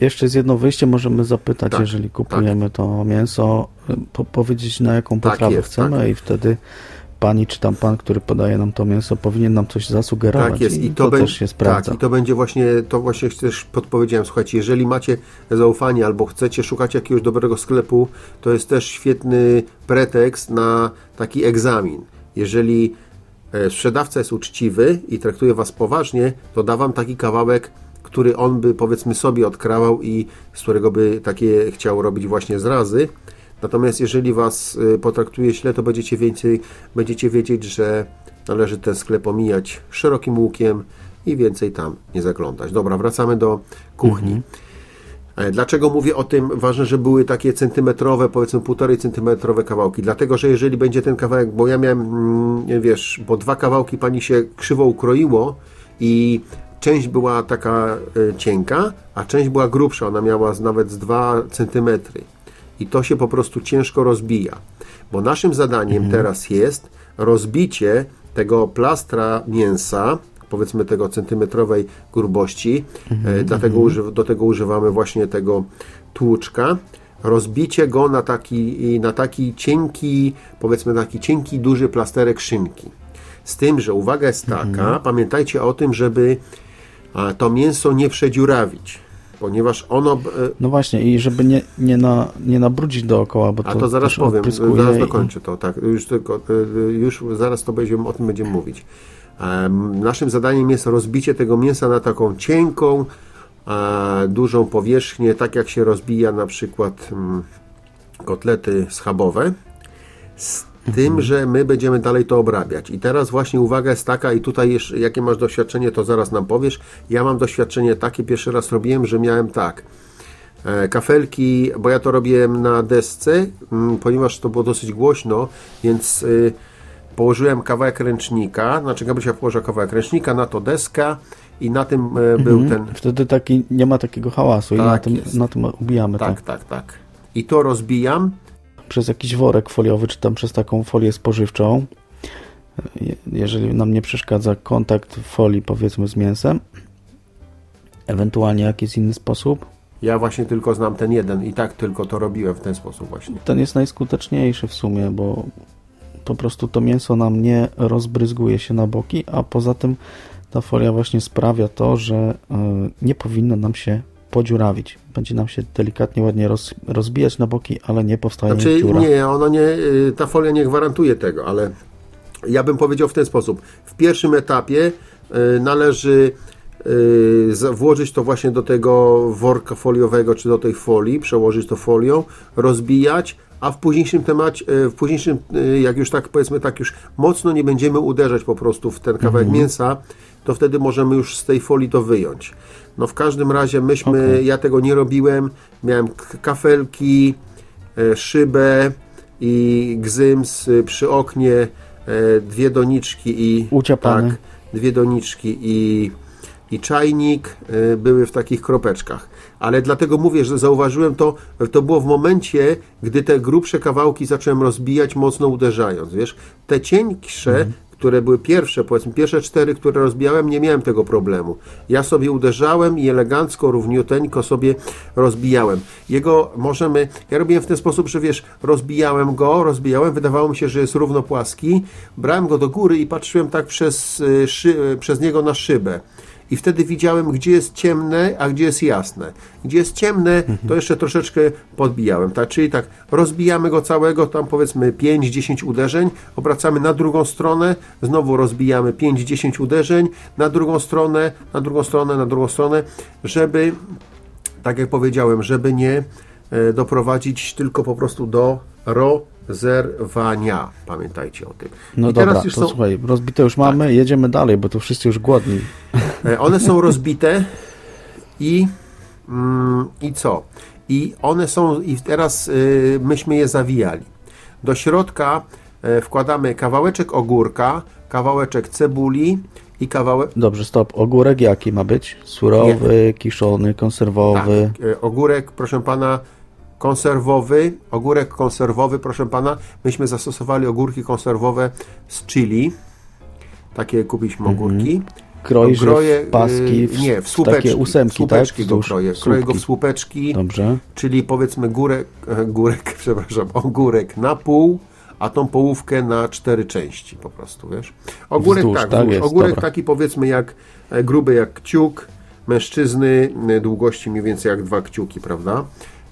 Jeszcze jest jedno wyjście, możemy zapytać, Tak, jeżeli kupujemy to mięso, y, po, powiedzieć na jaką Tak potrawę jest, chcemy tak. i wtedy pani czy tam pan, który podaje nam to mięso, powinien nam coś zasugerować. Tak jest i, i to, to, też się sprawdza. Tak, i to będzie właśnie, to właśnie też podpowiedziałem, słuchajcie, jeżeli macie zaufanie albo chcecie szukać jakiegoś dobrego sklepu, to jest też świetny pretekst na taki egzamin. Jeżeli e, sprzedawca jest uczciwy i traktuje Was poważnie, to da Wam taki kawałek, który on by powiedzmy sobie odkrawał i z którego by takie chciał robić właśnie zrazy. Natomiast jeżeli Was y, potraktuje źle, to będziecie więcej, będziecie wiedzieć, że należy ten sklep omijać szerokim łukiem i więcej tam nie zaglądać. Dobra, wracamy do kuchni. E, Dlaczego mówię o tym? Ważne, że były takie centymetrowe, powiedzmy półtorej centymetrowe kawałki. Dlatego, że jeżeli będzie ten kawałek, bo ja miałem, mm, wiesz, bo dwa kawałki pani się krzywo ukroiło i część była taka e, cienka, a część była grubsza. Ona miała nawet z 2 centymetry. I to się po prostu ciężko rozbija. Bo naszym zadaniem teraz jest rozbicie tego plastra mięsa, powiedzmy tego centymetrowej grubości, e, dlatego uży, do tego używamy właśnie tego tłuczka. Rozbicie go na taki, na taki cienki, powiedzmy taki cienki, duży plasterek szynki. Z tym, że uwaga jest taka, pamiętajcie o tym, żeby to mięso nie przedziurawić, ponieważ ono... e, No właśnie, i żeby nie, nie, na, nie nabrudzić dookoła, bo to A to zaraz powiem, zaraz i- dokończę to, tak, już tylko, y, już zaraz to będziemy, o tym będziemy mówić. Naszym zadaniem jest rozbicie tego mięsa na taką cienką, e, dużą powierzchnię, tak jak się rozbija na przykład mm, kotlety schabowe, z tym, że my będziemy dalej to obrabiać. I teraz właśnie uwaga jest taka, i tutaj jeszcze, jakie masz doświadczenie, to zaraz nam powiesz. Ja mam doświadczenie takie, pierwszy raz robiłem, że miałem tak, e, kafelki, bo ja to robiłem na desce, mm, ponieważ to było dosyć głośno, więc y, położyłem kawałek ręcznika, znaczy Gabrysia położyła kawałek ręcznika, na to deska i na tym e, był ten... Wtedy taki, nie ma takiego hałasu i Tak na tym, jest. na tym ubijamy. Tak, tak, tak. I to rozbijam, Przez jakiś worek foliowy, czy tam przez taką folię spożywczą. Je- Jeżeli nam nie przeszkadza kontakt folii, powiedzmy, z mięsem, ewentualnie jakiś inny sposób, Ja właśnie tylko znam ten jeden i tak tylko to robiłem w ten sposób właśnie. ten jest najskuteczniejszy w sumie, bo po prostu to mięso nam nie rozbryzguje się na boki, a poza tym ta folia właśnie sprawia to, że e, nie powinno nam się podziurawić. Będzie nam się delikatnie, ładnie roz, rozbijać na boki, ale nie powstaje Znaczy dziura. nie, ona nie, y, ta folia nie gwarantuje tego, ale ja bym powiedział w ten sposób. W pierwszym etapie y, należy y, włożyć to właśnie do tego worka foliowego, czy do tej folii, przełożyć to folią, rozbijać, a w późniejszym temacie, y, w późniejszym, y, jak już tak powiedzmy, tak już mocno nie będziemy uderzać po prostu w ten kawałek mięsa, to wtedy możemy już z tej folii to wyjąć. No w każdym razie myśmy, Okej. ja tego nie robiłem, miałem kafelki, e, szybę i gzyms przy oknie, e, dwie doniczki i Uciapany. tak, dwie doniczki i i czajnik y, były w takich kropeczkach. Ale dlatego mówię, że zauważyłem to, to było w momencie, gdy te grubsze kawałki zacząłem rozbijać, mocno uderzając, wiesz. Te cieńsze, które były pierwsze, powiedzmy pierwsze cztery, które rozbijałem, nie miałem tego problemu. Ja sobie uderzałem i elegancko, równiuteńko sobie rozbijałem. Jego możemy, ja robiłem w ten sposób, że wiesz, rozbijałem go, rozbijałem, wydawało mi się, że jest równo płaski, brałem go do góry i patrzyłem tak przez, y, szy, przez niego na szybę. I wtedy widziałem, gdzie jest ciemne, a gdzie jest jasne. Gdzie jest ciemne, to jeszcze troszeczkę podbijałem. Tak? Czyli tak, rozbijamy go całego, tam powiedzmy 5-10 uderzeń, obracamy na drugą stronę, znowu rozbijamy 5-10 uderzeń, na drugą stronę, na drugą stronę, na drugą stronę, żeby, tak jak powiedziałem, żeby nie doprowadzić tylko po prostu do rozerwania. Pamiętajcie o tym. No I dobra, teraz już to są, słuchaj, rozbite już mamy, jedziemy dalej, bo tu wszyscy już głodni. E, One są rozbite i, mm, i co? I one są, i teraz y, myśmy je zawijali. Do środka e, wkładamy kawałeczek ogórka, kawałeczek cebuli i kawałek. Dobrze, stop. Ogórek jaki ma być? Surowy, kiszony, konserwowy. Tak, e, ogórek, proszę pana, konserwowy. Ogórek konserwowy, proszę pana. Myśmy zastosowali ogórki konserwowe z chili. Takie kupiliśmy ogórki. Kroisz To je w paski, w, nie, w słupeczki. takie ósemki, w słupeczki tak? go kroję. Kroję go w słupeczki, Dobrze. czyli powiedzmy górek, e, górek, przepraszam, ogórek na pół, a tą połówkę na cztery części po prostu, wiesz? Ogórek Wzdłuż, tak, tak wzdłuż. jest, ogórek dobra. taki powiedzmy jak e, gruby jak kciuk, mężczyzny, długości mniej więcej jak dwa kciuki, prawda?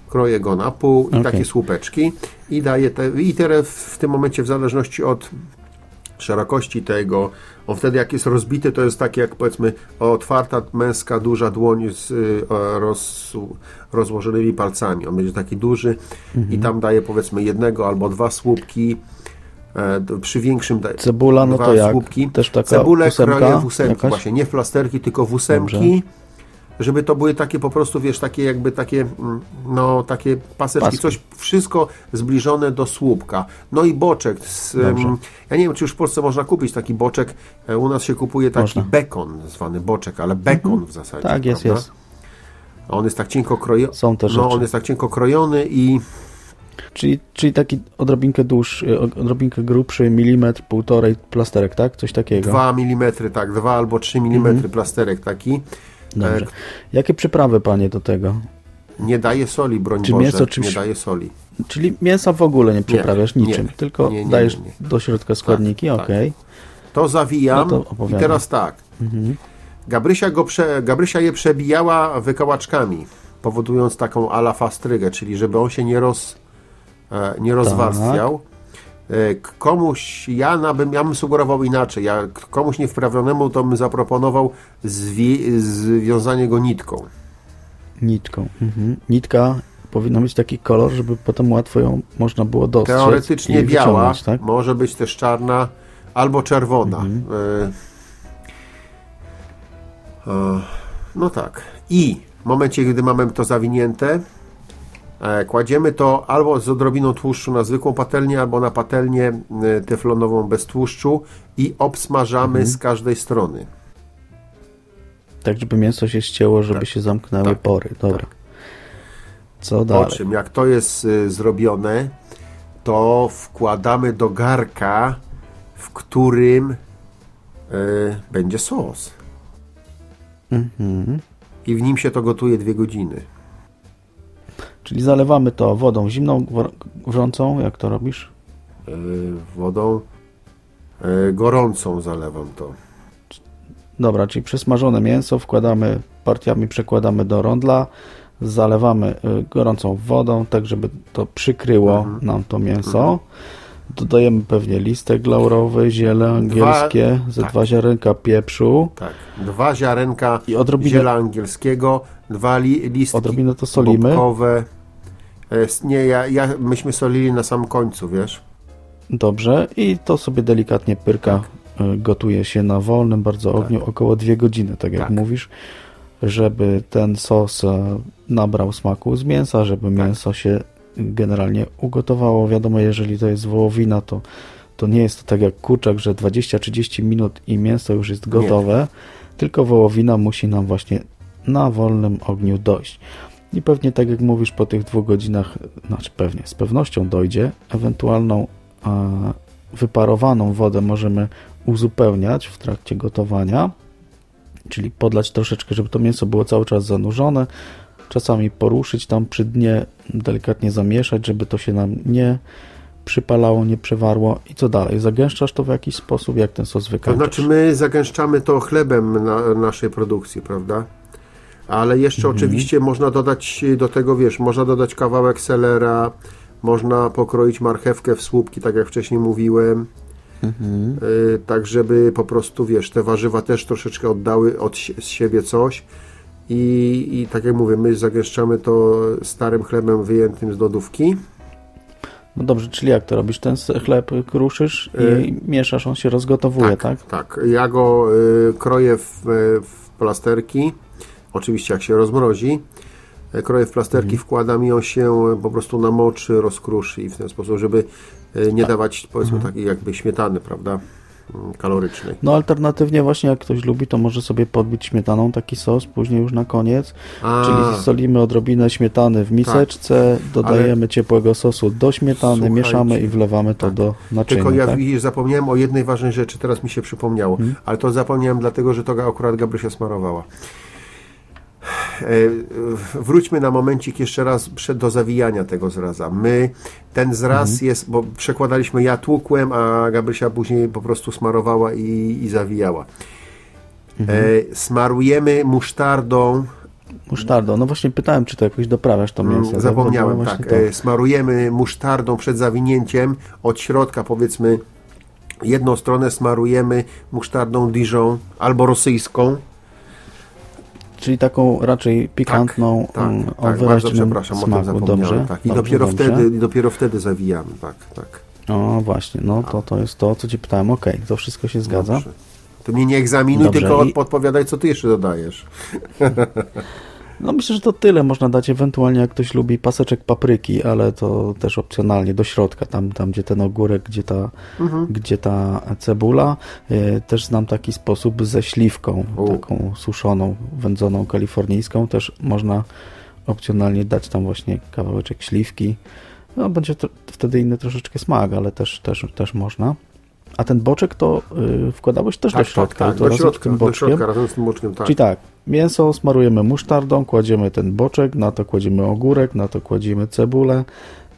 Kroję go na pół i Okej. takie słupeczki i daję te, i teraz w tym momencie w zależności od szerokości tego. On wtedy jak jest rozbity, to jest takie jak powiedzmy otwarta męska duża dłoń z y, roz, rozłożonymi palcami. On będzie taki duży i tam daje powiedzmy jednego albo dwa słupki. E, przy większym daje Cebula, no dwa to jak? słupki. Też taka Cebulę ósemka kroję w ósemki jakaś? właśnie, nie w plasterki, tylko w ósemki. Dobrze. Żeby to były takie po prostu, wiesz, takie jakby takie, mm, no takie paseczki, Paski. coś wszystko zbliżone do słupka. No i boczek. Z, em, ja nie wiem, czy już w Polsce można kupić taki boczek. E, U nas się kupuje taki Można. bekon, zwany boczek, ale bekon w zasadzie. Tak, jest, prawda? jest. On jest tak cienko krojony. Są te No, rzeczy. on jest tak cienko krojony i Czyli, czyli taki odrobinkę dłuższy, odrobinkę grubszy, milimetr, półtorej plasterek, tak? Coś takiego. 2 mm, tak, 2 albo 3 mm Mhm. plasterek taki. Dobrze. E, Jakie przyprawy, panie, do tego? Nie daje soli, broń Czy Boże. mięso czymś- Nie daje soli. Czyli mięsa w ogóle nie przyprawiasz nie, niczym, tylko nie, dajesz nie, nie. do środka składniki, tak. okej. To zawijam No to i. Mhm. teraz tak. Gabrysia, go prze, Gabrysia je przebijała wykałaczkami, powodując taką ala fastrygę, czyli żeby on się nie, roz, e, nie rozwarstwiał. Komuś, ja, na, bym, ja bym sugerował inaczej. Ja komuś niewprawionemu to bym zaproponował zwi, związanie go nitką. Nitką. Mhm. Nitka powinna mieć taki kolor, żeby potem łatwo ją można było dostrzec Teoretycznie biała, tak? może być też czarna albo czerwona. Mhm. E, e, no tak. I w momencie, gdy mamy to zawinięte, kładziemy to albo z odrobiną tłuszczu na zwykłą patelnię, albo na patelnię e, teflonową bez tłuszczu i obsmażamy Mhm. z każdej strony. Tak, żeby mięso się ścięło, żeby Tak. się zamknęły Tak. pory. Dobra. Co Po dalej? czym, jak to jest y, zrobione, to wkładamy do garka, w którym będzie sos. Mhm. I w nim się to gotuje dwie godziny. Czyli zalewamy to wodą zimną, wrzącą, jak to robisz? Y, wodą y, gorącą zalewam to. Dobra, czyli przesmażone mięso wkładamy partiami, przekładamy do rondla, zalewamy y, gorącą wodą, tak żeby to przykryło Mhm. nam to mięso. Dodajemy pewnie listek laurowy, ziele angielskie, ze tak. dwa ziarenka pieprzu. Tak. Dwa ziarenka I odrobinę- ziela angielskiego, dwa li, listki Odrobinę to solimy. bobkowe. E, Nie, ja, ja, myśmy solili na sam końcu, wiesz? Dobrze. I to sobie delikatnie pyrka y, gotuje się na wolnym bardzo ogniu około dwie godziny, tak jak Tak. mówisz, żeby ten sos e, nabrał smaku z mięsa, żeby Tak. mięso się generalnie ugotowało. Wiadomo, jeżeli to jest wołowina, to, to nie jest to tak jak kurczak, że 20-30 minut i mięso już jest gotowe, tylko wołowina musi nam właśnie na wolnym ogniu dojść. I pewnie tak jak mówisz, po tych dwóch godzinach, znaczy pewnie, z pewnością dojdzie, ewentualną wyparowaną wodę możemy uzupełniać w trakcie gotowania, czyli podlać troszeczkę, żeby to mięso było cały czas zanurzone, czasami poruszyć tam przy dnie, delikatnie zamieszać, żeby to się nam nie przypalało, nie przewarło i co dalej? Zagęszczasz to w jakiś sposób? Jak ten sos To wykańczasz? znaczy my zagęszczamy to chlebem na naszej produkcji, prawda? Ale jeszcze oczywiście można dodać do tego, wiesz, można dodać kawałek selera, można pokroić marchewkę w słupki, tak jak wcześniej mówiłem. Y, tak, żeby po prostu, wiesz, te warzywa też troszeczkę oddały od z siebie coś. I, I tak jak mówię, my zagęszczamy to starym chlebem wyjętym z lodówki. No dobrze, czyli jak to robisz? Ten chleb kruszysz i mieszasz, on się rozgotowuje, tak? Tak, ja go y, kroję w, y, w plasterki, oczywiście jak się rozmrozi, y, kroję w plasterki, Mhm. wkładam i on się y, po prostu namoczy, rozkruszy i w ten sposób, żeby y, nie dawać powiedzmy Mhm. takiej jakby śmietany, prawda, mm, kalorycznej. No alternatywnie właśnie jak ktoś lubi, to może sobie podbić śmietaną taki sos, później już na koniec, A, czyli solimy odrobinę śmietany w miseczce, dodajemy ciepłego sosu do śmietany, Słuchajcie, mieszamy i wlewamy to do naczynia, Tylko ja tak? zapomniałem o jednej ważnej rzeczy, teraz mi się przypomniało, Mhm. ale to zapomniałem dlatego, że to akurat Gabrysia smarowała. E, Wróćmy na momencik jeszcze raz przed do zawijania tego zraza. My, ten zraz Mhm. jest, bo przekładaliśmy ja tłukłem, a Gabrysia później po prostu smarowała i, i zawijała. Mhm. E, smarujemy musztardą, Musztardą. No właśnie pytałem, czy to jakoś doprawiasz to mięso. tak? Bo Zapomniałem, tak. E, Smarujemy musztardą przed zawinięciem od środka, powiedzmy, jedną stronę smarujemy musztardą Dijon albo rosyjską. Czyli taką raczej pikantną, tak, mm, o tak, wyraźnym przepraszam, smaku. Dobrze, tak. I dobrze, dopiero dobrze. wtedy, i dopiero wtedy zawijamy, tak, tak. O właśnie, no to, to jest to, co Ci pytałem. Okej, to wszystko się zgadza. Dobrze. To mnie nie egzaminuj, Dobrze, tylko i- podpowiadaj, co ty jeszcze dodajesz. No myślę, że to tyle można dać. Ewentualnie jak ktoś lubi paseczek papryki, ale to też opcjonalnie do środka, tam, tam gdzie ten ogórek, gdzie ta, Mhm. gdzie ta cebula. E, Też znam taki sposób ze śliwką, U. taką suszoną, wędzoną kalifornijską. Też można opcjonalnie dać tam właśnie kawałeczek śliwki. No będzie to, wtedy inny troszeczkę smak, ale też, też, też można. A ten boczek to y, wkładałeś też do środka, tak, to do środka, tym do boczkiem. środka, razem z tym boczkiem, tak. Czyli tak, mięso smarujemy musztardą, kładziemy ten boczek, na to kładziemy ogórek, na to kładziemy cebulę,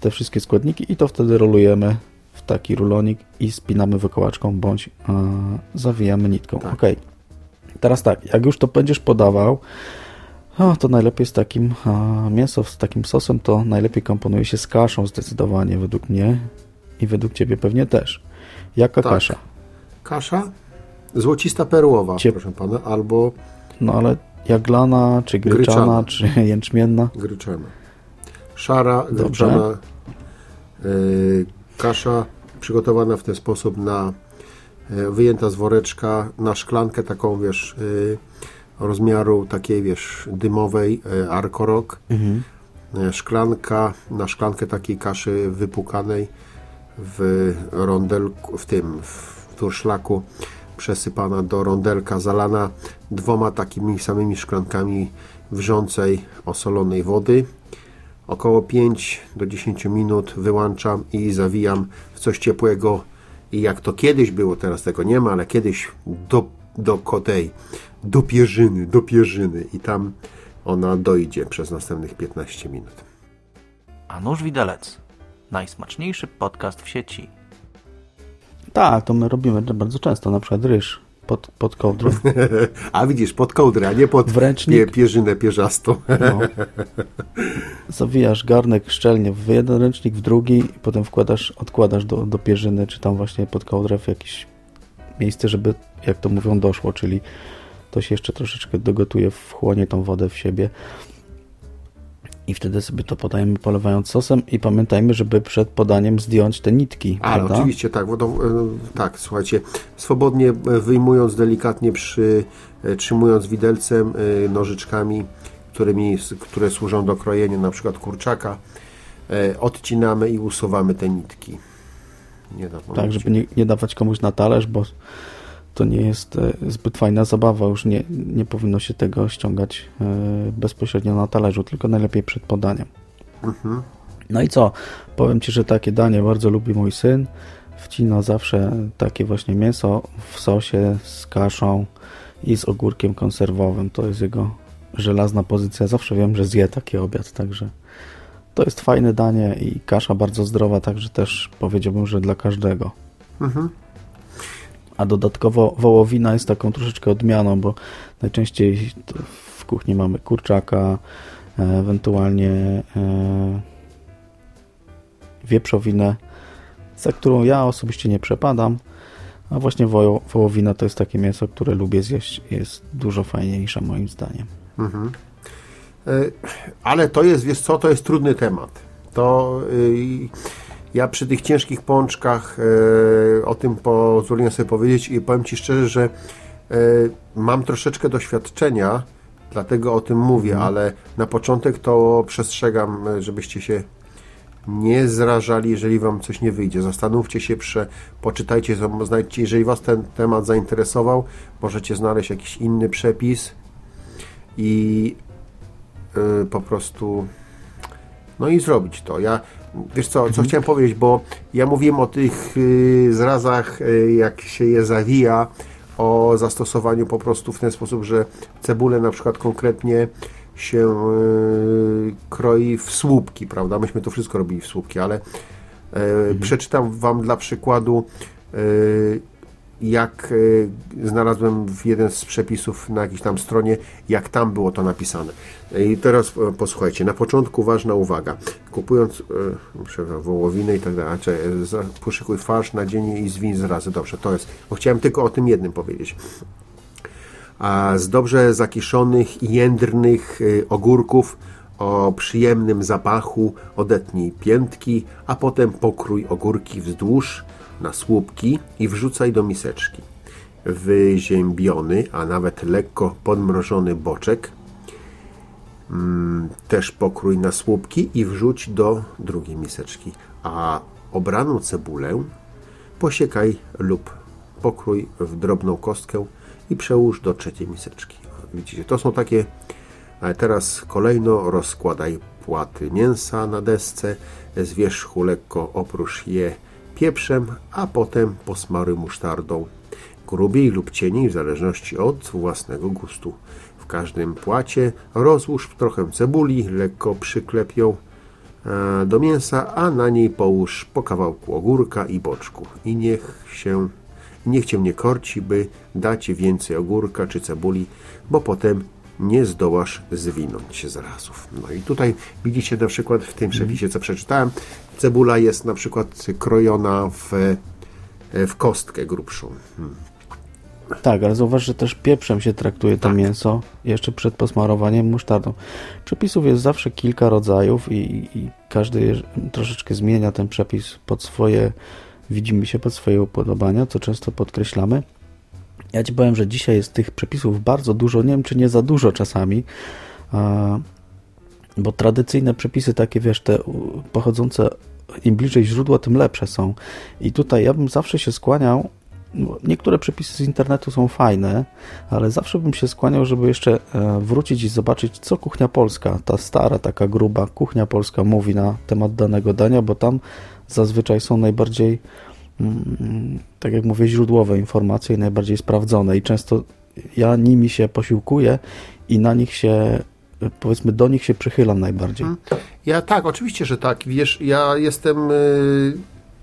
te wszystkie składniki i to wtedy rolujemy w taki rulonik i spinamy wykołaczką bądź e, zawijamy nitką. Tak. Ok. Teraz tak, jak już to będziesz podawał, o, to najlepiej z takim e, mięso z takim sosem to najlepiej komponuje się z kaszą zdecydowanie według mnie i według Ciebie pewnie też. Jaka Tak. kasza? Kasza złocista perłowa, Ciep- proszę pana, albo No ale jaglana, czy gryczana, Gryczana. czy jęczmienna? gryczana. Szara, Dobrze. gryczana y, kasza przygotowana w ten sposób na y, wyjęta z woreczka na szklankę taką, wiesz, y, rozmiaru takiej, wiesz, dymowej, y, arkorok. Y, Szklanka, na szklankę takiej kaszy wypukanej w rondelku, w tym, w turszlaku przesypana do rondelka, zalana dwoma takimi samymi szklankami wrzącej, osolonej wody. Około 5 do 10 minut wyłączam i zawijam w coś ciepłego. I jak to kiedyś było, teraz tego nie ma, ale kiedyś do, do kotej, do pierzyny, do pierzyny i tam ona dojdzie przez następnych 15 minut. A nóż widelec. Najsmaczniejszy podcast w sieci. Tak, to my robimy bardzo często, na przykład ryż pod, pod kołdrą. A widzisz, pod kołdrę, a nie pod W ręcznik. pie, pierzynę pierzastą. No. Zawijasz garnek szczelnie w jeden ręcznik, w drugi i potem wkładasz, odkładasz do, do pierzyny, czy tam właśnie pod kołdrę w jakieś miejsce, żeby, jak to mówią, doszło, czyli to się jeszcze troszeczkę dogotuje, wchłonie tą wodę w siebie. I wtedy sobie to podajemy polewając sosem i pamiętajmy, żeby przed podaniem zdjąć te nitki, Ale prawda? oczywiście tak, wodą, e, tak, słuchajcie, swobodnie e, wyjmując delikatnie, przy, e, trzymując widelcem, nożyczkami, którymi, które służą do krojenia na przykład kurczaka, odcinamy i usuwamy te nitki. Nie Tak, żeby nie, nie dawać komuś na talerz, bo to nie jest e, zbyt fajna zabawa, już nie, nie powinno się tego ściągać e, bezpośrednio na talerzu, tylko najlepiej przed podaniem. No i co? Powiem Ci, że takie danie bardzo lubi mój syn. Wcina zawsze takie właśnie mięso w sosie z kaszą i z ogórkiem konserwowym. To jest jego żelazna pozycja. Zawsze wiem, że zje taki obiad, także to jest fajne danie i kasza bardzo zdrowa, także też powiedziałbym, że dla każdego. A dodatkowo wołowina jest taką troszeczkę odmianą, bo najczęściej w kuchni mamy kurczaka, e, ewentualnie e, wieprzowinę, za którą ja osobiście nie przepadam, a właśnie woło, wołowina to jest takie mięso, które lubię zjeść, jest dużo fajniejsze moim zdaniem. E, Ale to jest, wiesz co, to jest trudny temat. To y, ja przy tych ciężkich pączkach e, o tym pozwoliłem sobie powiedzieć i powiem Ci szczerze, że e, mam troszeczkę doświadczenia, dlatego o tym mówię, ale na początek to przestrzegam, e, żebyście się nie zrażali, jeżeli Wam coś nie wyjdzie. Zastanówcie się, prze, poczytajcie, znajdźcie, jeżeli Was ten temat zainteresował, możecie znaleźć jakiś inny przepis i y, po prostu no i zrobić to. Ja, wiesz co, co chciałem powiedzieć, bo ja mówiłem o tych y, zrazach, y, jak się je zawija, o zastosowaniu po prostu w ten sposób, że cebulę na przykład konkretnie się y, kroi w słupki, prawda? Myśmy to wszystko robili w słupki, ale y, przeczytam Wam dla przykładu y, jak e, znalazłem w jeden z przepisów na jakiejś tam stronie, jak tam było to napisane. I teraz e, posłuchajcie, na początku ważna uwaga. Kupując e, wołowinę i tak dalej, e, poszykuj farsz na dzień i zwiń zrazy. Dobrze, to jest, bo chciałem tylko o tym jednym powiedzieć. A z dobrze zakiszonych i jędrnych y, ogórków o przyjemnym zapachu odetnij piętki, a potem pokrój ogórki wzdłuż na słupki i wrzucaj do miseczki. Wyziębiony, a nawet lekko podmrożony boczek mm, też pokrój na słupki i wrzuć do drugiej miseczki. A obraną cebulę posiekaj lub pokrój w drobną kostkę i przełóż do trzeciej miseczki. Widzicie, to są takie. Teraz kolejno rozkładaj płaty mięsa na desce, z wierzchu lekko opróż je pieprzem, a potem posmaruj musztardą grubiej lub cieniej w zależności od własnego gustu. W każdym płacie rozłóż trochę cebuli, lekko przyklep ją e, do mięsa, a na niej połóż po kawałku ogórka i boczku. I niech się niech cię nie korci, by dać więcej ogórka czy cebuli, bo potem nie zdołasz zwinąć z razów. No i tutaj widzicie na przykład w tym przepisie, co przeczytałem, cebula jest na przykład krojona w, w kostkę grubszą. Hmm. Tak, ale zauważ, że też pieprzem się traktuje to Tak. mięso jeszcze przed posmarowaniem musztardą. Przepisów jest zawsze kilka rodzajów i, i każdy troszeczkę zmienia ten przepis pod swoje, widzimy się pod swoje upodobania, co często podkreślamy. Ja Ci powiem, że dzisiaj jest tych przepisów bardzo dużo, nie wiem czy nie za dużo czasami, bo tradycyjne przepisy takie, wiesz, te pochodzące im bliżej źródła, tym lepsze są. I tutaj ja bym zawsze się skłaniał no, Niektóre przepisy z internetu są fajne, ale zawsze bym się skłaniał, żeby jeszcze e, wrócić i zobaczyć, co kuchnia polska, ta stara, taka gruba kuchnia polska mówi na temat danego dania, bo tam zazwyczaj są najbardziej, mm, tak jak mówię, źródłowe informacje i najbardziej sprawdzone i często ja nimi się posiłkuję i na nich się, powiedzmy, do nich się przychylam najbardziej. Ja tak, oczywiście, że tak. Wiesz, ja jestem y,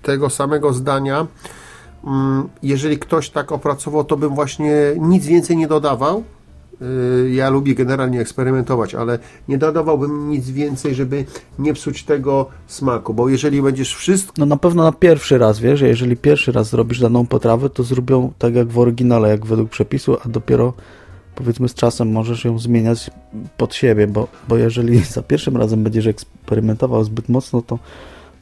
tego samego zdania. Mm, Jeżeli ktoś tak opracował, to bym właśnie nic więcej nie dodawał. Y, Ja lubię generalnie eksperymentować, ale nie dodawałbym nic więcej, żeby nie psuć tego smaku, bo jeżeli będziesz wszystko No na pewno na pierwszy raz, wiesz, że jeżeli pierwszy raz zrobisz daną potrawę, to zrobią tak jak w oryginale, jak według przepisu, a dopiero powiedzmy z czasem możesz ją zmieniać pod siebie, bo, bo jeżeli za pierwszym razem będziesz eksperymentował zbyt mocno, to,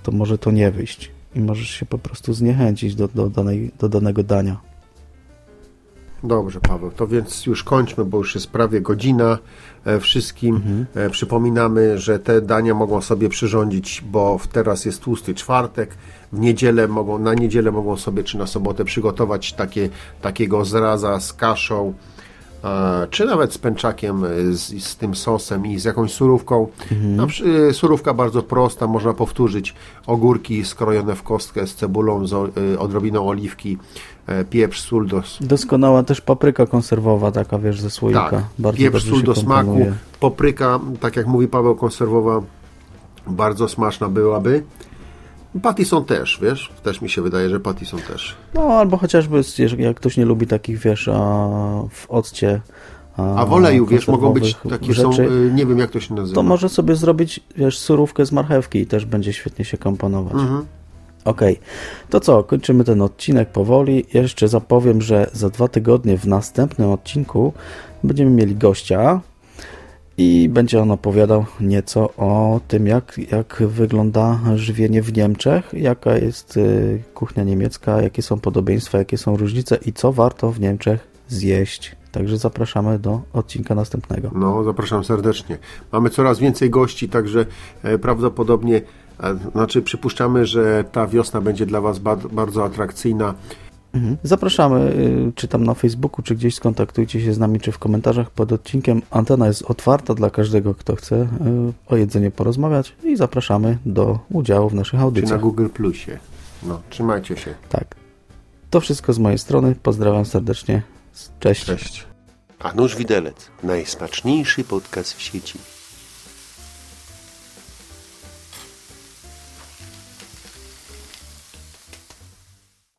to może to nie wyjść i możesz się po prostu zniechęcić do, do, danej, do danego dania. Dobrze, Paweł, to więc już kończmy, bo już jest prawie godzina. E, Wszystkim e, przypominamy, że te dania mogą sobie przyrządzić, bo teraz jest tłusty czwartek. W niedzielę mogą, na niedzielę mogą sobie czy na sobotę przygotować takie, takiego zraza z kaszą, czy nawet z pęczakiem, e, z, z tym sosem i z jakąś surówką. Przy- e, surówka bardzo prosta, można powtórzyć. Ogórki skrojone w kostkę z cebulą, z e, odrobiną oliwki, pieprz, sól do, Doskonała też papryka konserwowa, taka wiesz, ze słoika. tak, Bardzo pieprz, sól do smaku, papryka, tak jak mówi Paweł, konserwowa, bardzo smaczna byłaby. Patty też, wiesz, też mi się wydaje, że patty też. No, albo chociażby, jak ktoś nie lubi takich, wiesz, a, w occie. A w oleju, wiesz, mogą być takie są, rzeczy, y, nie wiem jak to się nazywa. To może sobie zrobić, wiesz, surówkę z marchewki i też będzie świetnie się komponować. Mhm. Okej, to co, kończymy ten odcinek powoli. Jeszcze zapowiem, że za dwa tygodnie w następnym odcinku będziemy mieli gościa i będzie on opowiadał nieco o tym, jak, jak wygląda żywienie w Niemczech, jaka jest y, kuchnia niemiecka, jakie są podobieństwa, jakie są różnice i co warto w Niemczech zjeść. Także zapraszamy do odcinka następnego. No, zapraszam serdecznie. Mamy coraz więcej gości, także e, prawdopodobnie, e, znaczy przypuszczamy, że ta wiosna będzie dla Was ba- bardzo atrakcyjna. Mhm. Zapraszamy, y, czy tam na Facebooku, czy gdzieś skontaktujcie się z nami, czy w komentarzach pod odcinkiem. Antena jest otwarta dla każdego, kto chce y, o jedzeniu porozmawiać i zapraszamy do udziału w naszych Czy na audycjach. Google Plusie. No, trzymajcie się. Tak. To wszystko z mojej strony. Pozdrawiam serdecznie. Cześć. Cześć. A nóż widelec. Najsmaczniejszy podcast w sieci.